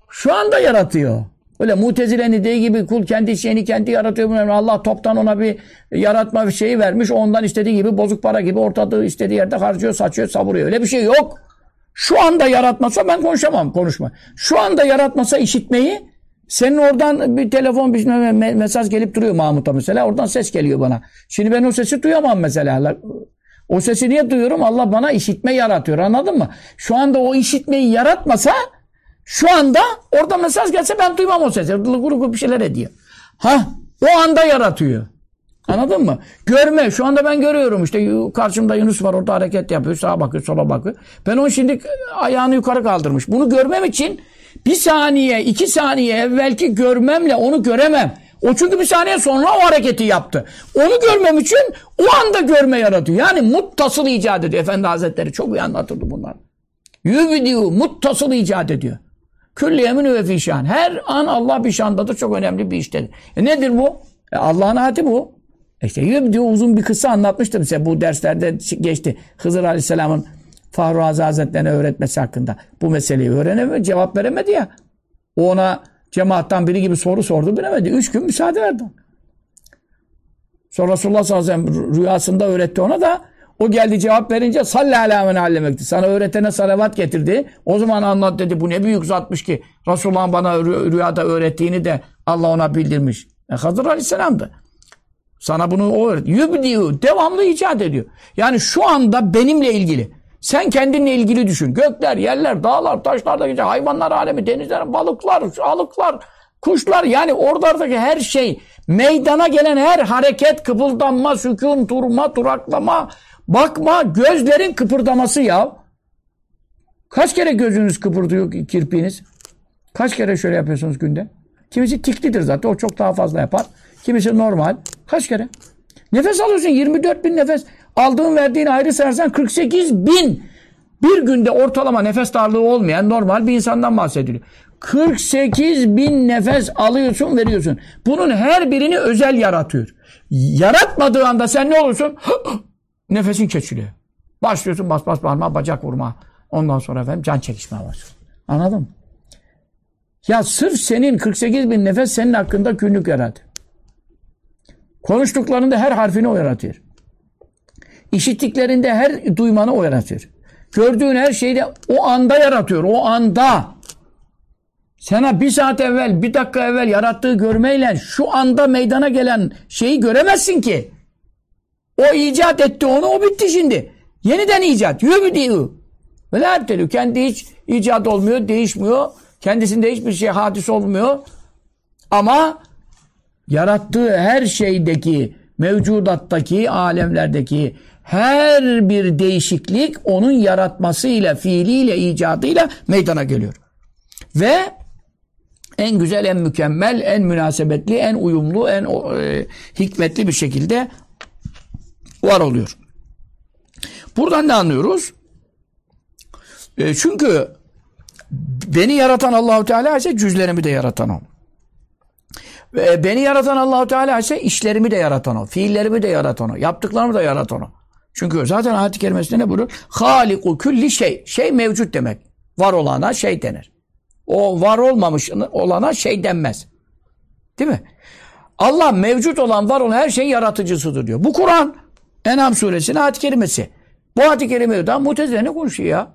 Şu anda yaratıyor. Öyle mutezilenin dediği gibi kul kendi şeyini kendi yaratıyor. Allah toptan ona bir yaratma bir şeyi vermiş. Ondan istediği gibi bozuk para gibi ortadığı istediği yerde harcıyor, saçıyor, savuruyor. Öyle bir şey yok. Şu anda yaratmasa ben konuşamam, konuşma. Şu anda yaratmasa işitmeyi senin oradan bir telefon bir mesaj gelip duruyor Mahmut'a mesela. Oradan ses geliyor bana. Şimdi ben o sesi duyamam mesela. O sesi niye duyuyorum? Allah bana işitme yaratıyor. Anladın mı? Şu anda o işitmeyi yaratmasa şu anda orada mesaj gelse ben duymam o sesi. Guru guru bir şeyler ediyor. Ha o anda yaratıyor. Anladın mı? Görme. Şu anda ben görüyorum işte karşımda Yunus var orada hareket yapıyor. Sağa bakıyor, sola bakıyor. Ben onu şimdi ayağını yukarı kaldırmış. Bunu görmem için bir saniye, iki saniye evvelki görmemle onu göremem. O çünkü bir saniye sonra o hareketi yaptı. Onu görmem için o anda görme yaratıyor. Yani muttasıl icat ediyor. Efendi Hazretleri çok iyi anlatırdı bunlar. Yübdiyu muttasıl icat ediyor. Külli yemin ve fişan. Her an Allah bir şandadır. Çok önemli bir iştedir. E nedir bu? E Allah'ın adeti bu. E işte yübdiyu uzun bir kısa anlatmıştım size. Bu derslerde geçti. Hızır Aleyhisselam'ın Fahru Hazretlerine öğretmesi hakkında. Bu meseleyi öğrenemedi. Cevap veremedi ya. O ona Cemaattan biri gibi soru sordu bilemedi. Üç gün müsaade verdi. Sonra Resulullah sallallahu aleyhi ve sellem rüyasında öğretti ona da O geldi cevap verince salli ala allemekti. Sana öğretene salavat getirdi. O zaman anlat dedi. Bu ne büyük zatmış ki. Resulullah'ın bana rüyada öğrettiğini de Allah ona bildirmiş. E, Hazır Aleyhisselam'dı. Sana bunu o öğret. Yübdiyu. Devamlı icat ediyor. Yani şu anda benimle ilgili. Sen kendinle ilgili düşün. Gökler, yerler, dağlar, taşlar da geçer. Hayvanlar alemi, denizler, balıklar, alıklar, kuşlar. Yani oradaki her şey, meydana gelen her hareket, kıpıldanma, sükun, durma, duraklama, bakma, gözlerin kıpırdaması ya. Kaç kere gözünüz kıpırdıyor kirpiğiniz? Kaç kere şöyle yapıyorsunuz günde? Kimisi tiklidir zaten. O çok daha fazla yapar. Kimisi normal. Kaç kere? Nefes alıyorsun. 24 bin nefes. Aldığın verdiğin ayrı sersen 48 bin. Bir günde ortalama nefes darlığı olmayan normal bir insandan bahsediliyor. 48 bin nefes alıyorsun veriyorsun. Bunun her birini özel yaratıyor. Yaratmadığı anda sen ne olursun? Nefesin kesiliyor. Başlıyorsun bas bas parmağı bacak vurma. Ondan sonra efendim can çekişme var. Anladın mı? Ya sırf senin 48 bin nefes senin hakkında günlük yaratıyor. Konuştuklarında her harfini o yaratıyor. İşittiklerinde her duymanı o yaratıyor. Gördüğün her şeyi de o anda yaratıyor. O anda. Sana bir saat evvel, bir dakika evvel yarattığı görmeyle şu anda meydana gelen şeyi göremezsin ki. O icat etti onu, o bitti şimdi. Yeniden icat. Yübdi'ü. Ve la ebtelü. Kendi hiç icat olmuyor, değişmiyor. Kendisinde hiçbir şey hadis olmuyor. Ama yarattığı her şeydeki, mevcudattaki, alemlerdeki her bir değişiklik onun yaratmasıyla, fiiliyle, icadıyla meydana geliyor. Ve en güzel, en mükemmel, en münasebetli, en uyumlu, en e, hikmetli bir şekilde var oluyor. Buradan ne anlıyoruz? E, çünkü beni yaratan Allahu Teala ise cüzlerimi de yaratan o. Ve beni yaratan Allahu Teala ise işlerimi de yaratan o, fiillerimi de yaratan o, yaptıklarımı da yaratan o. Çünkü zaten ayet-i kerimesinde ne buyuruyor? Haliku külli şey. Şey mevcut demek. Var olana şey denir. O var olmamış olana şey denmez. Değil mi? Allah mevcut olan, var olan her şeyin yaratıcısıdır diyor. Bu Kur'an Enam suresinin ayet-i kerimesi. Bu ayet-i kerimeden mutezile ne konuşuyor ya?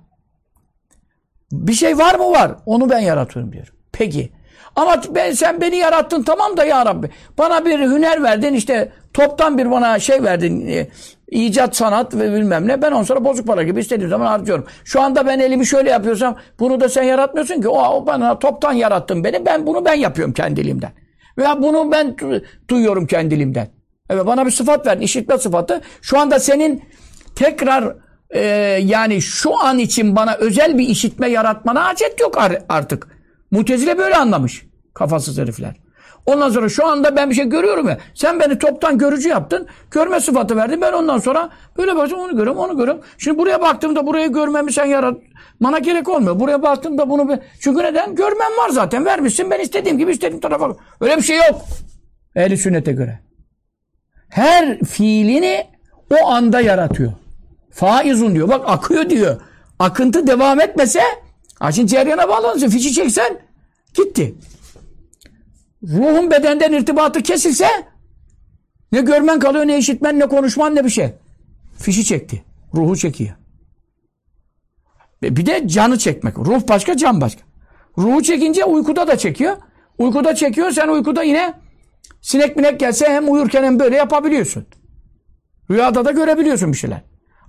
Bir şey var mı var? Onu ben yaratıyorum diyor. Peki. Ama ben, sen beni yarattın tamam da ya Rabbi. Bana bir hüner verdin işte toptan bir bana şey verdin. İcat, sanat ve bilmem ne. Ben on sonra bozuk para gibi istediğim zaman harcıyorum. Şu anda ben elimi şöyle yapıyorsam bunu da sen yaratmıyorsun ki. O, o bana toptan yarattın beni. Ben bunu ben yapıyorum kendiliğimden. Veya bunu ben duyuyorum kendiliğimden. Evet bana bir sıfat verdin. işitme sıfatı. Şu anda senin tekrar e, yani şu an için bana özel bir işitme yaratmana hacet yok artık. Mutezile böyle anlamış. Kafasız herifler. Ondan sonra şu anda ben bir şey görüyorum ya. Sen beni toptan görücü yaptın. Görme sıfatı verdin. Ben ondan sonra böyle bakıyorum onu görüyorum onu görüyorum. Şimdi buraya baktığımda burayı görmemi sen yarat. Bana gerek olmuyor. Buraya baktığımda bunu ben... Çünkü neden? Görmem var zaten. Vermişsin ben istediğim gibi istediğim tarafa. Öyle bir şey yok. Ehli sünnete göre. Her fiilini o anda yaratıyor. Faizun diyor. Bak akıyor diyor. Akıntı devam etmese Şimdi ceryana bağlanırsın. Fişi çeksen gitti. Ruhun bedenden irtibatı kesilse ne görmen kalıyor ne işitmen ne konuşman ne bir şey. Fişi çekti. Ruhu çekiyor. Bir de canı çekmek. Ruh başka can başka. Ruhu çekince uykuda da çekiyor. Uykuda çekiyor sen uykuda yine sinek minek gelse hem uyurken hem böyle yapabiliyorsun. Rüyada da görebiliyorsun bir şeyler.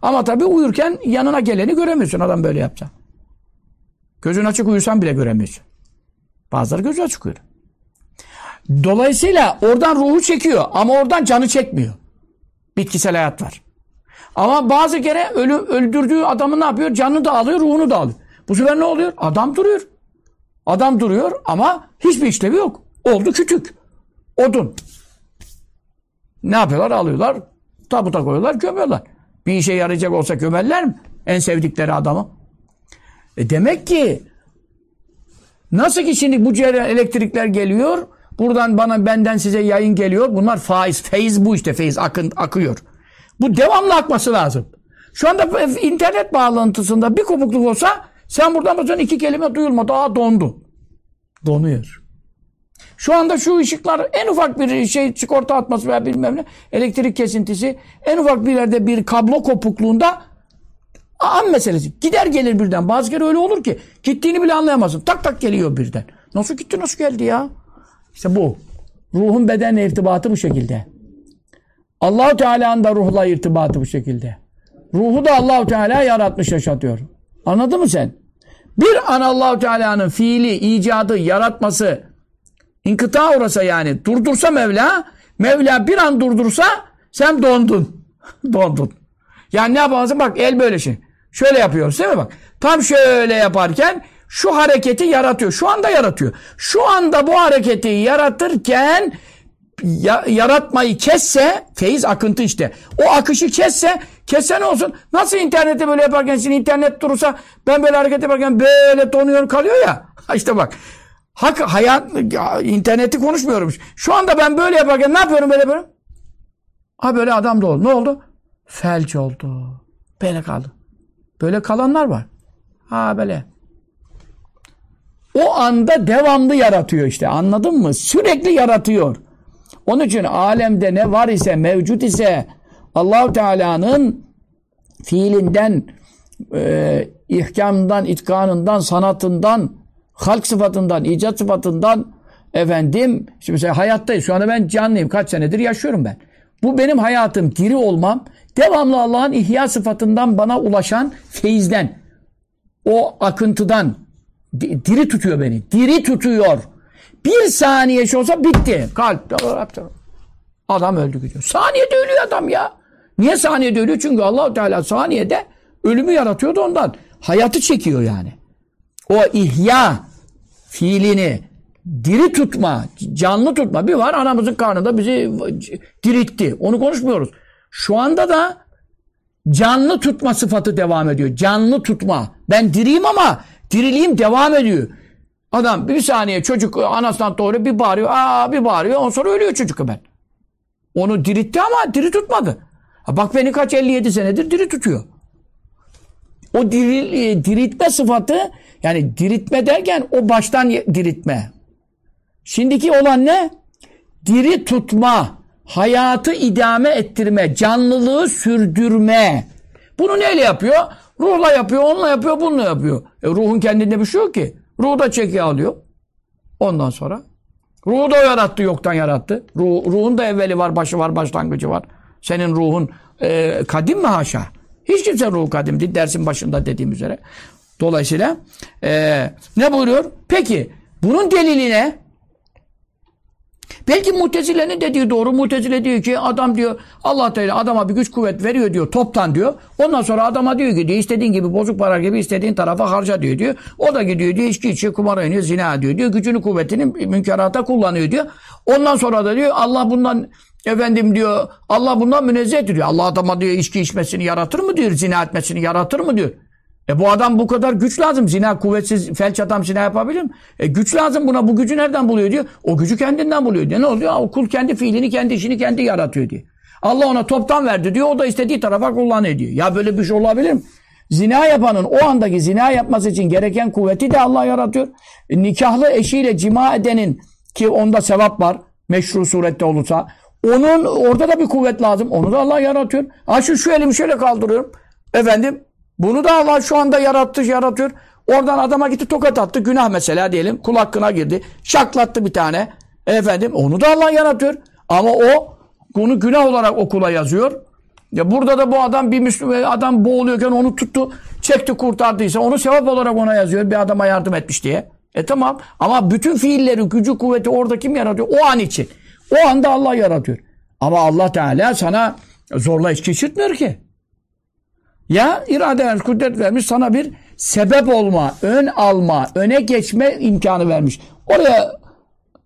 Ama tabii uyurken yanına geleni göremiyorsun adam böyle yapsa. Gözün açık uyusan bile göremiyorsun. Bazıları gözü açık uyur. Dolayısıyla oradan ruhu çekiyor ama oradan canı çekmiyor. Bitkisel hayat var. Ama bazı kere ölü, öldürdüğü adamı ne yapıyor? Canını da alıyor, ruhunu da alıyor. Bu sefer ne oluyor? Adam duruyor. Adam duruyor ama hiçbir işlevi yok. Oldu küçük. Odun. Ne yapıyorlar? Alıyorlar, tabuta koyuyorlar, gömüyorlar. Bir işe yarayacak olsa gömerler mi? En sevdikleri adamı. E demek ki nasıl ki şimdi bu elektrikler geliyor, buradan bana benden size yayın geliyor. Bunlar faiz, feyiz bu işte feyiz akın, akıyor. Bu devamlı akması lazım. Şu anda internet bağlantısında bir kopukluk olsa sen buradan bakıyorsun iki kelime duyulmadı. Aa dondu. Donuyor. Şu anda şu ışıklar en ufak bir şey sigorta atması veya bilmem ne elektrik kesintisi en ufak bir yerde bir kablo kopukluğunda an meselesi. Gider gelir birden. Bazı kere öyle olur ki gittiğini bile anlayamazsın. Tak tak geliyor birden. Nasıl gitti nasıl geldi ya? İşte bu. Ruhun bedenle irtibatı bu şekilde. Allahu Teala'nın da ruhla irtibatı bu şekilde. Ruhu da Allahu Teala yaratmış yaşatıyor. Anladın mı sen? Bir an Allahu Teala'nın fiili, icadı, yaratması inkıta uğrasa yani durdursa Mevla, Mevla bir an durdursa sen dondun. dondun. Yani ne yapamazsın? Bak el böyle şey. Şöyle yapıyoruz değil mi bak? Tam şöyle yaparken şu hareketi yaratıyor. Şu anda yaratıyor. Şu anda bu hareketi yaratırken ya, yaratmayı kesse feyiz akıntı işte. O akışı kesse kesse ne olsun? Nasıl internette böyle yaparken şimdi internet durursa ben böyle hareket yaparken böyle donuyor kalıyor ya. İşte bak. Hak, hayat, interneti konuşmuyorum. Şu anda ben böyle yaparken ne yapıyorum böyle böyle? Ha böyle adam da oldu. Ne oldu? Felç oldu. Böyle kaldı. Böyle kalanlar var. Ha böyle. O anda devamlı yaratıyor işte. Anladın mı? Sürekli yaratıyor. Onun için alemde ne var ise, mevcut ise Allahu Teala'nın fiilinden, e, ihkamından, itkanından, sanatından, halk sıfatından, icat sıfatından efendim, şimdi mesela hayattayız. Şu anda ben canlıyım. Kaç senedir yaşıyorum ben. Bu benim hayatım, diri olmam, devamlı Allah'ın ihya sıfatından bana ulaşan feyizden, o akıntıdan diri tutuyor beni. Diri tutuyor. Bir saniye şey olsa bitti. Kalp. Adam öldü gidiyor. Saniyede ölüyor adam ya. Niye saniyede ölüyor? Çünkü allah Teala saniyede ölümü yaratıyordu ondan. Hayatı çekiyor yani. O ihya fiilini diri tutma, canlı tutma bir var. Anamızın karnında bizi diritti. Onu konuşmuyoruz. Şu anda da canlı tutma sıfatı devam ediyor. Canlı tutma. Ben diriyim ama diriliğim devam ediyor. Adam bir saniye çocuk anasından doğru bir bağırıyor. Aa bir bağırıyor. Ondan sonra ölüyor çocuk ben. Onu diritti ama diri tutmadı. Bak beni kaç 57 senedir diri tutuyor. O diril, e, diriltme sıfatı yani diriltme derken o baştan diriltme. Şimdiki olan ne? Diri tutma, hayatı idame ettirme, canlılığı sürdürme. Bunu neyle yapıyor? Ruhla yapıyor, onunla yapıyor, bununla yapıyor. E ruhun kendinde bir şey yok ki. Ruhu da çekiyor alıyor. Ondan sonra. Ruhu da yarattı, yoktan yarattı. Ruh, ruhun da evveli var, başı var, başlangıcı var. Senin ruhun e, kadim mi haşa? Hiç kimse ruhu kadim değil. Dersin başında dediğim üzere. Dolayısıyla e, ne buyuruyor? Peki bunun delili ne? Belki Mutezile'nin dediği doğru. Mutezile diyor ki adam diyor Allah Teala adama bir güç kuvvet veriyor diyor toptan diyor. Ondan sonra adama diyor ki diyor istediğin gibi bozuk para gibi istediğin tarafa harca diyor diyor. O da gidiyor diyor içki içiyor kumar oynuyor zina diyor diyor. Gücünü kuvvetini münkerata kullanıyor diyor. Ondan sonra da diyor Allah bundan efendim diyor Allah bundan münezzeh diyor. Allah adama diyor içki içmesini yaratır mı diyor. Zina etmesini yaratır mı diyor. E bu adam bu kadar güç lazım. Zina kuvvetsiz felç adam zina yapabilir mi? E güç lazım buna. Bu gücü nereden buluyor diyor. O gücü kendinden buluyor diyor. Ne oluyor? O kul kendi fiilini, kendi işini kendi yaratıyor diyor. Allah ona toptan verdi diyor. O da istediği tarafa kullanıyor diyor. Ya böyle bir şey olabilir mi? Zina yapanın o andaki zina yapması için gereken kuvveti de Allah yaratıyor. E, nikahlı eşiyle cima edenin ki onda sevap var. Meşru surette olursa. Onun orada da bir kuvvet lazım. Onu da Allah yaratıyor. Ha şu, şu elimi şöyle kaldırıyorum. Efendim bunu da Allah şu anda yarattı, yaratıyor. Oradan adama gitti tokat attı. Günah mesela diyelim. Kul hakkına girdi. Şaklattı bir tane. Efendim onu da Allah yaratıyor. Ama o bunu günah olarak okula yazıyor. Ya burada da bu adam bir Müslüman adam boğuluyorken onu tuttu, çekti, kurtardıysa onu sevap olarak ona yazıyor. Bir adama yardım etmiş diye. E tamam. Ama bütün fiilleri, gücü, kuvveti orada kim yaratıyor? O an için. O anda Allah yaratıyor. Ama Allah Teala sana zorla içki içirtmiyor ki. Ya irade vermiş, kudret vermiş, sana bir sebep olma, ön alma, öne geçme imkanı vermiş. Oraya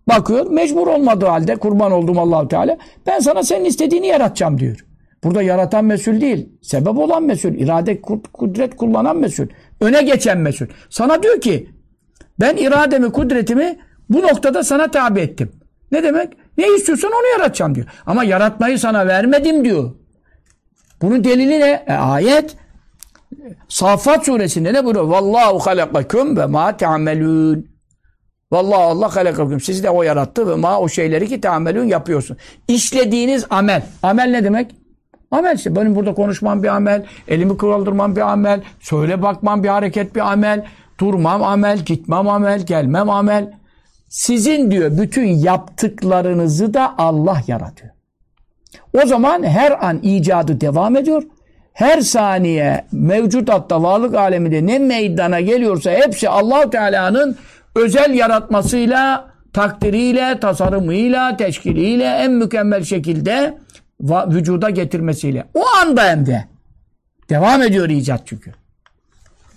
bakıyor, mecbur olmadığı halde kurban olduğum Allahu Teala ben sana senin istediğini yaratacağım diyor. Burada yaratan mesul değil, sebep olan mesul, irade, kudret kullanan mesul, öne geçen mesul. Sana diyor ki ben irademi, kudretimi bu noktada sana tabi ettim. Ne demek? Ne istiyorsan onu yaratacağım diyor. Ama yaratmayı sana vermedim diyor. Bunun delili ne? E, ayet. Safat suresinde ne buyuruyor? Vallahu halakakum ve ma te'amelun. Vallahi Allah halakakum. Sizi de o yarattı ve ma o şeyleri ki teamelün yapıyorsun. İşlediğiniz amel. Amel ne demek? Amel işte. Benim burada konuşmam bir amel. Elimi kıvaldırmam bir amel. Söyle bakmam bir hareket bir amel. Durmam amel. Gitmem amel. Gelmem amel. Sizin diyor bütün yaptıklarınızı da Allah yaratıyor. O zaman her an icadı devam ediyor. Her saniye mevcudatta varlık aleminde ne meydana geliyorsa hepsi allah Teala'nın özel yaratmasıyla, takdiriyle, tasarımıyla, teşkiliyle en mükemmel şekilde vücuda getirmesiyle. O anda hem de. Devam ediyor icat çünkü.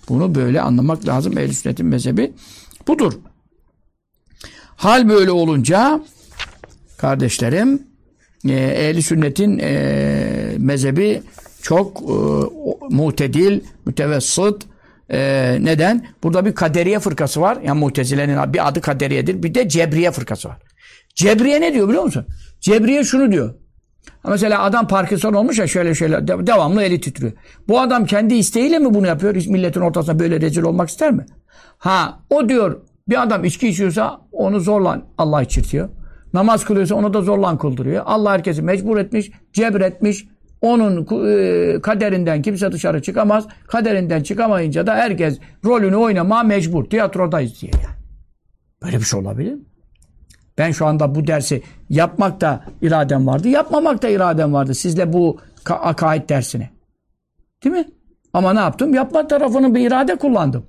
Bunu böyle anlamak lazım. Ehl-i sünnetin mezhebi budur. Hal böyle olunca kardeşlerim e, ehl sünnetin e, mezhebi çok e, mutedil, mütevessıt. E, neden? Burada bir kaderiye fırkası var. Yani mutezilenin bir adı kaderiyedir. Bir de cebriye fırkası var. Cebriye ne diyor biliyor musun? Cebriye şunu diyor. Mesela adam Parkinson olmuş ya şöyle şöyle devamlı eli titriyor. Bu adam kendi isteğiyle mi bunu yapıyor? Milletin ortasında böyle rezil olmak ister mi? Ha o diyor bir adam içki içiyorsa onu zorla Allah içirtiyor. Namaz kılıyorsa onu da zorla kıldırıyor. Allah herkesi mecbur etmiş, cebretmiş. Onun e, kaderinden kimse dışarı çıkamaz. Kaderinden çıkamayınca da herkes rolünü oynama mecbur. Tiyatrodayız diye yani. Böyle bir şey olabilir mi? Ben şu anda bu dersi yapmak da iradem vardı, yapmamak da iradem vardı. Sizle bu akaid dersini. Değil mi? Ama ne yaptım? Yapma tarafını bir irade kullandım.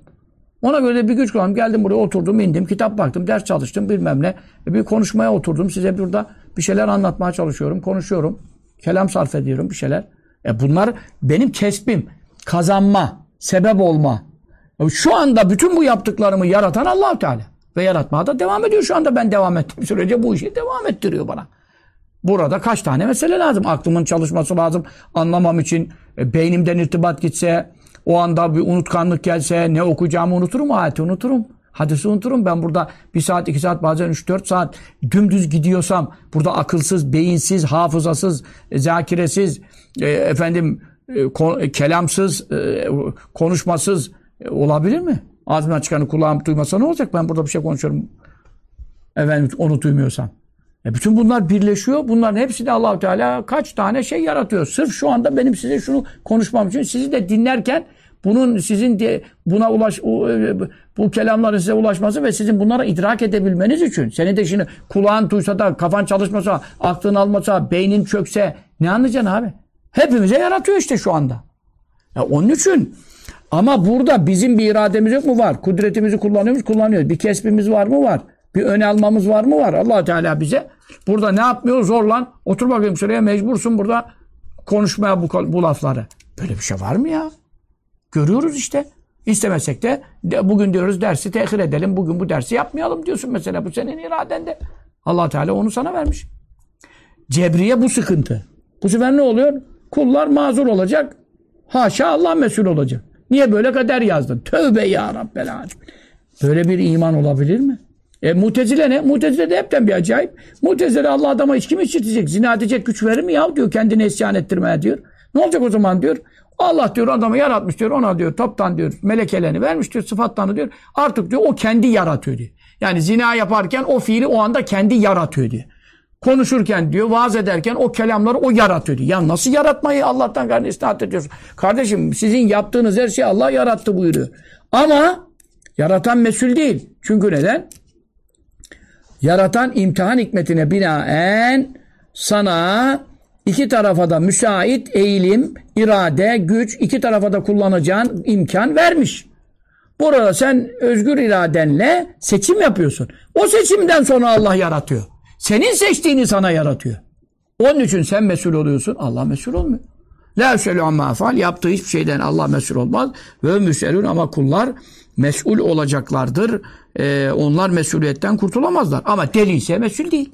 Ona göre bir güç kullandım. Geldim buraya oturdum, indim, kitap baktım, ders çalıştım bilmem ne. E, bir konuşmaya oturdum. Size burada bir şeyler anlatmaya çalışıyorum, konuşuyorum. Kelam sarf ediyorum bir şeyler. E bunlar benim kesbim. Kazanma, sebep olma. E şu anda bütün bu yaptıklarımı yaratan allah Teala. Ve yaratmaya da devam ediyor şu anda ben devam ettiğim sürece bu işi devam ettiriyor bana. Burada kaç tane mesele lazım? Aklımın çalışması lazım. Anlamam için e, beynimden irtibat gitse, o anda bir unutkanlık gelse, ne okuyacağımı unuturum, ayeti unuturum. Hadisi unuturum. Ben burada bir saat, iki saat, bazen üç dört saat dümdüz gidiyorsam, burada akılsız, beyinsiz, hafızasız, e, zakiresiz, e, efendim e, kon, e, kelamsız, e, konuşmasız e, olabilir mi? Ağzımdan çıkanı kulağım duymasa ne olacak? Ben burada bir şey konuşuyorum. Efendim onu duymuyorsam. E bütün bunlar birleşiyor. Bunların hepsi de Allahu Teala kaç tane şey yaratıyor. Sırf şu anda benim size şunu konuşmam için sizi de dinlerken bunun sizin de buna ulaş e, bu kelamların size ulaşması ve sizin bunlara idrak edebilmeniz için. Senin de şimdi kulağın duysa da kafan çalışmasa, aklın almasa, beynin çökse ne anlayacaksın abi? Hepimize yaratıyor işte şu anda. Ya onun için ama burada bizim bir irademiz yok mu? Var. Kudretimizi kullanıyoruz, kullanıyoruz. Bir kesbimiz var mı? Var. Bir öne almamız var mı? Var. allah Teala bize burada ne yapmıyor? Zorlan. Otur bakayım şuraya mecbursun burada konuşmaya bu, bu lafları. Böyle bir şey var mı ya? Görüyoruz işte. İstemesek de, de bugün diyoruz dersi tehir edelim. Bugün bu dersi yapmayalım diyorsun mesela. Bu senin iradende. allah Teala onu sana vermiş. Cebriye bu sıkıntı. Bu sefer ne oluyor? Kullar mazur olacak. Haşa Allah mesul olacak. Niye böyle kader yazdın? Tövbe ya Rabbel. Böyle bir iman olabilir mi? E mutezile ne? Mutezile de hepten bir acayip. Mutezile Allah adama içki mi içirtecek? Zina edecek güç verir mi ya diyor. Kendini isyan ettirmeye diyor. Ne olacak o zaman diyor. Allah diyor adamı yaratmış diyor. Ona diyor toptan diyor melekelerini vermiş diyor. Sıfatlarını diyor. Artık diyor o kendi yaratıyor diyor. Yani zina yaparken o fiili o anda kendi yaratıyor diyor. Konuşurken diyor, vaaz ederken o kelamları o yaratıyor diyor. Ya nasıl yaratmayı Allah'tan kardeş istat ediyorsun? Kardeşim sizin yaptığınız her şeyi Allah yarattı buyuruyor. Ama yaratan mesul değil. Çünkü neden? Yaratan imtihan hikmetine binaen sana iki tarafa da müsait eğilim, irade, güç iki tarafa da kullanacağın imkan vermiş. Burada sen özgür iradenle seçim yapıyorsun. O seçimden sonra Allah yaratıyor. Senin seçtiğini sana yaratıyor. Onun için sen mesul oluyorsun. Allah mesul olmuyor. La şelu amma. Yaptığı hiçbir şeyden Allah mesul olmaz. Ve müselün ama kullar mesul olacaklardır. Ee, onlar mesuliyetten kurtulamazlar. Ama deli ise mesul değil.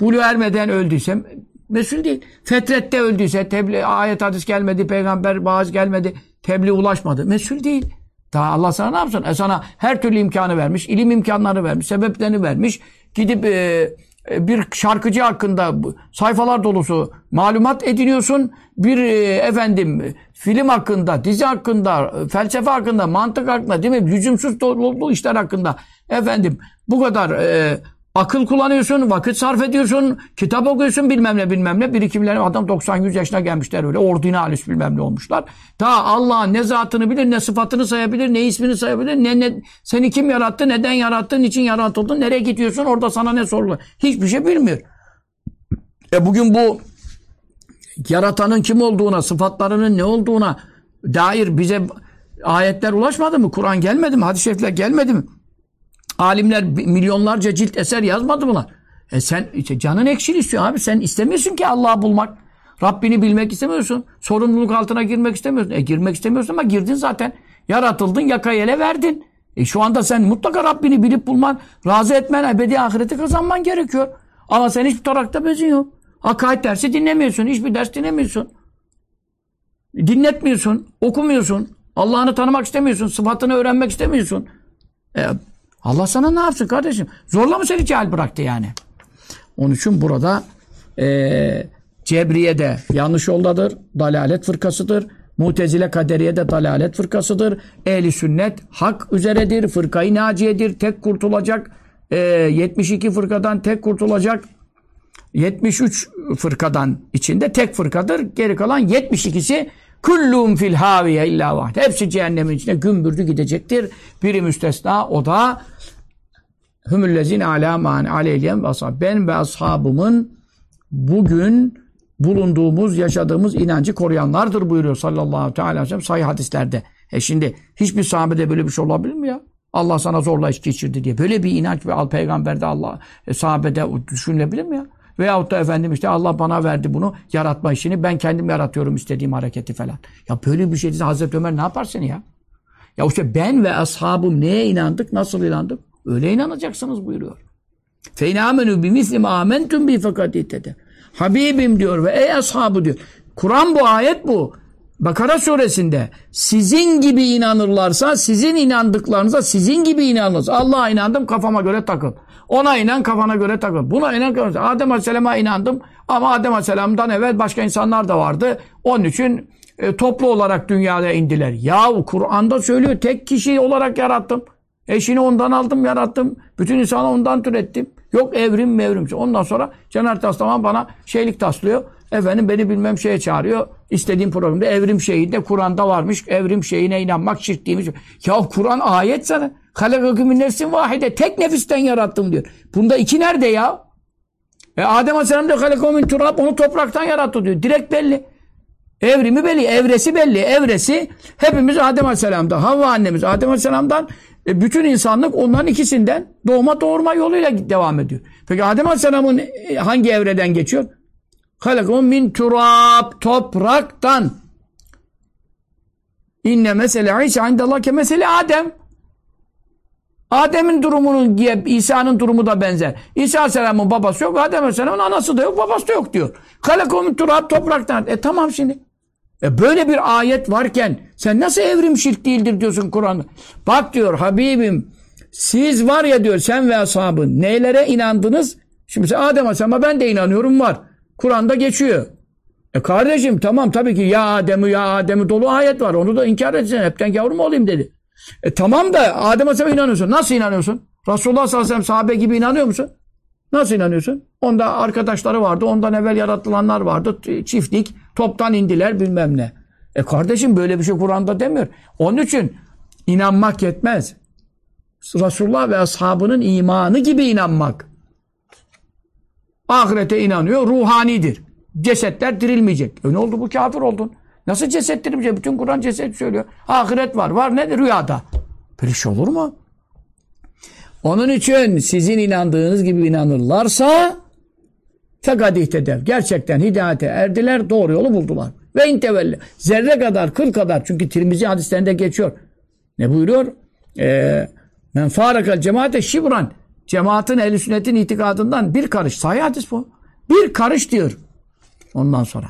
Bulu ermeden öldüyse mesul değil. Fetrette öldüyse tebliğ, ayet hadis gelmedi, peygamber vaaz gelmedi, tebliğ ulaşmadı. Mesul değil. Daha Allah sana ne yapsın? E sana her türlü imkanı vermiş, ilim imkanları vermiş, sebeplerini vermiş. Gidip e, e, bir şarkıcı hakkında sayfalar dolusu malumat ediniyorsun. Bir e, efendim film hakkında, dizi hakkında, felsefe hakkında, mantık hakkında, değil mi? Lüzumsuz dolu işler hakkında. Efendim bu kadar e, akıl kullanıyorsun, vakit sarf ediyorsun, kitap okuyorsun bilmem ne bilmem ne. Birikimleri adam 90-100 yaşına gelmişler öyle. Ordinalis bilmem ne olmuşlar. Daha Allah'ın ne zatını bilir, ne sıfatını sayabilir, ne ismini sayabilir, ne, ne seni kim yarattı, neden yarattı, niçin yaratıldın, nereye gidiyorsun, orada sana ne sorulur. Hiçbir şey bilmiyor. E bugün bu yaratanın kim olduğuna, sıfatlarının ne olduğuna dair bize ayetler ulaşmadı mı? Kur'an gelmedi mi? Hadis-i şerifler gelmedi mi? Alimler milyonlarca cilt eser yazmadı mı lan? E sen işte canın ekşili istiyor abi. Sen istemiyorsun ki Allah'ı bulmak. Rabbini bilmek istemiyorsun. Sorumluluk altına girmek istemiyorsun. E girmek istemiyorsun ama girdin zaten. Yaratıldın yakayı ele verdin. E şu anda sen mutlaka Rabbini bilip bulman, razı etmen, ebedi ahireti kazanman gerekiyor. Ama sen hiçbir tarakta bezin yok. Akaid dersi dinlemiyorsun. Hiçbir ders dinlemiyorsun. Dinletmiyorsun. Okumuyorsun. Allah'ını tanımak istemiyorsun. Sıfatını öğrenmek istemiyorsun. E, Allah sana ne yapsın kardeşim? Zorla mı seni cahil bıraktı yani? Onun için burada e, Cebriye de yanlış yoldadır. Dalalet fırkasıdır. Mutezile kaderiye de dalalet fırkasıdır. Ehli sünnet hak üzeredir. Fırkayı naciyedir. Tek kurtulacak. E, 72 fırkadan tek kurtulacak. 73 fırkadan içinde tek fırkadır. Geri kalan 72'si Kullum fil haviye illa vahd. Hepsi cehennemin içine gümbürdü gidecektir. Biri müstesna o da hümüllezin ala man aleyhiyem ve ashab. Ben ve ashabımın bugün bulunduğumuz, yaşadığımız inancı koruyanlardır buyuruyor sallallahu aleyhi ve sellem sahih hadislerde. E şimdi hiçbir sahabede böyle bir şey olabilir mi ya? Allah sana zorla içki içirdi diye. Böyle bir inanç ve al peygamberde Allah e, sahabede düşünülebilir mi ya? Veyahut da efendim işte Allah bana verdi bunu yaratma işini. Ben kendim yaratıyorum istediğim hareketi falan. Ya böyle bir şey Hazreti Ömer ne yapar seni ya? Ya işte ben ve ashabım neye inandık? Nasıl inandık? Öyle inanacaksınız buyuruyor. Feynâmenü bimislim âmentüm bi fakat ittede. Habibim diyor ve ey ashabı diyor. Kur'an bu ayet bu. Bakara suresinde sizin gibi inanırlarsa sizin inandıklarınıza sizin gibi inanırız. Allah'a inandım kafama göre takıl. Ona inan kafana göre takıl. Buna inan kafana Adem Aleyhisselam'a inandım ama Adem Aleyhisselam'dan evvel başka insanlar da vardı. Onun için e, toplu olarak dünyaya indiler. Yahu Kur'an'da söylüyor tek kişi olarak yarattım. Eşini ondan aldım yarattım. Bütün insanı ondan türettim. Yok evrim mevrim. Ondan sonra Cenab-ı Taslaman bana şeylik taslıyor. Efendim beni bilmem şeye çağırıyor. İstediğim programda evrim şeyinde Kur'an'da varmış. Evrim şeyine inanmak şirk değilmiş. Ya Kur'an ayet sana. Halakakü min nefsin vahide. Tek nefisten yarattım diyor. Bunda iki nerede ya? E Adem Aleyhisselam da halakakü turab. Onu topraktan yarattı diyor. Direkt belli. Evrimi belli. Evresi belli. Evresi hepimiz Adem Aleyhisselam'da. Havva annemiz Adem Aleyhisselam'dan e, bütün insanlık onların ikisinden doğma doğurma yoluyla devam ediyor. Peki Adem Aleyhisselam'ın e, hangi evreden geçiyor? Halakum min turab topraktan. İnne mesele İsa indallah ke mesele Adem. Adem'in durumunun İsa'nın durumu da benzer. İsa Aleyhisselam'ın babası yok, Adem Aleyhisselam'ın anası da yok, babası da yok diyor. Halakum turab topraktan. E tamam şimdi. E böyle bir ayet varken sen nasıl evrim şirk değildir diyorsun Kur'an'da. Bak diyor Habibim siz var ya diyor sen ve ashabın neylere inandınız? Şimdi Adem Aleyhisselam'a ben de inanıyorum var. Kur'an'da geçiyor. E kardeşim tamam tabii ki ya Adem'i ya Adem'i dolu ayet var. Onu da inkar edeceksin. Hepten yavrum olayım dedi. E tamam da Adem Aleyhisselam'a inanıyorsun. Nasıl inanıyorsun? Resulullah sallallahu aleyhi ve sellem sahabe gibi inanıyor musun? Nasıl inanıyorsun? Onda arkadaşları vardı. Ondan evvel yaratılanlar vardı. Çiftlik. Toptan indiler bilmem ne. E kardeşim böyle bir şey Kur'an'da demiyor. Onun için inanmak yetmez. Resulullah ve ashabının imanı gibi inanmak. Ahirete inanıyor, ruhanidir. Cesetler dirilmeyecek. E ne oldu bu kafir oldun? Nasıl ceset dirilmeyecek? Bütün Kur'an ceset söylüyor. Ahiret var. Var ne? Rüyada. Böyle şey olur mu? Onun için sizin inandığınız gibi inanırlarsa fakat ihtedev. Gerçekten hidayete erdiler, doğru yolu buldular. Ve intevelli. Zerre kadar, kıl kadar. Çünkü Tirmizi hadislerinde geçiyor. Ne buyuruyor? Ee, men farakal cemaate şibran. Cemaatin ehl sünnetin itikadından bir karış. Sahih hadis bu. Bir karış diyor. Ondan sonra.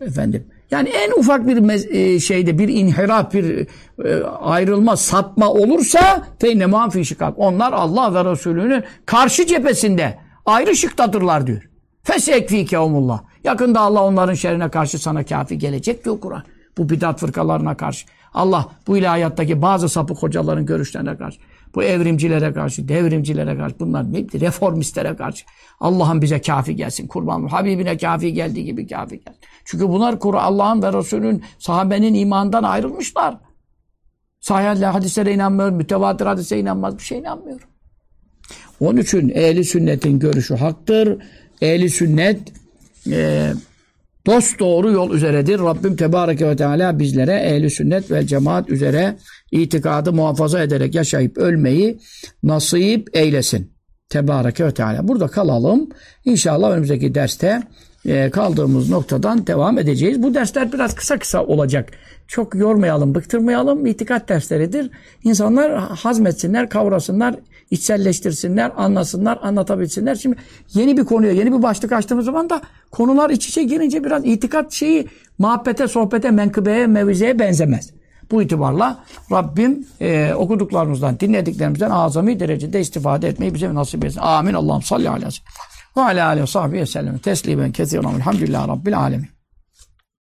Efendim. Yani en ufak bir e, şeyde bir inhiraf, bir e, ayrılma, sapma olursa feyne fi şikak. Onlar Allah ve Resulü'nün karşı cephesinde ayrı şıktadırlar diyor. Fesekfikehumullah. Yakında Allah onların şerrine karşı sana kafi gelecek diyor Kur'an. Bu bidat fırkalarına karşı. Allah bu ilahiyattaki bazı sapık hocaların görüşlerine karşı. Bu evrimcilere karşı, devrimcilere karşı, bunlar ne reformistlere karşı. Allah'ın bize kafi gelsin. Kurban Habibine kafi geldiği gibi kafi gelsin. Çünkü bunlar Allah'ın ve Resul'ün sahabenin imandan ayrılmışlar. Sahih hadislere inanmıyor, mütevatir hadise inanmaz, bir şey inanmıyor. Onun için ehli sünnetin görüşü haktır. Ehli sünnet e, dost doğru yol üzeredir. Rabbim Tebareke ve Teala bizlere ehli sünnet ve cemaat üzere itikadı muhafaza ederek yaşayıp ölmeyi nasip eylesin. Tebareke ve Teala. Burada kalalım. İnşallah önümüzdeki derste e, kaldığımız noktadan devam edeceğiz. Bu dersler biraz kısa kısa olacak. Çok yormayalım, bıktırmayalım. İtikat dersleridir. İnsanlar hazmetsinler, kavrasınlar, içselleştirsinler, anlasınlar, anlatabilsinler. Şimdi yeni bir konuya, yeni bir başlık açtığımız zaman da konular iç içe girince biraz itikat şeyi muhabbete, sohbete, menkıbeye, mevizeye benzemez. Bu itibarla Rabbim e, okuduklarımızdan, dinlediklerimizden azami derecede istifade etmeyi bize nasip etsin. Amin. Allah'ım salli aleyhi ve sellem. Ve aleyhi ve sahbihi sellem. Teslimen kesiren. Elhamdülillah Rabbil alemin.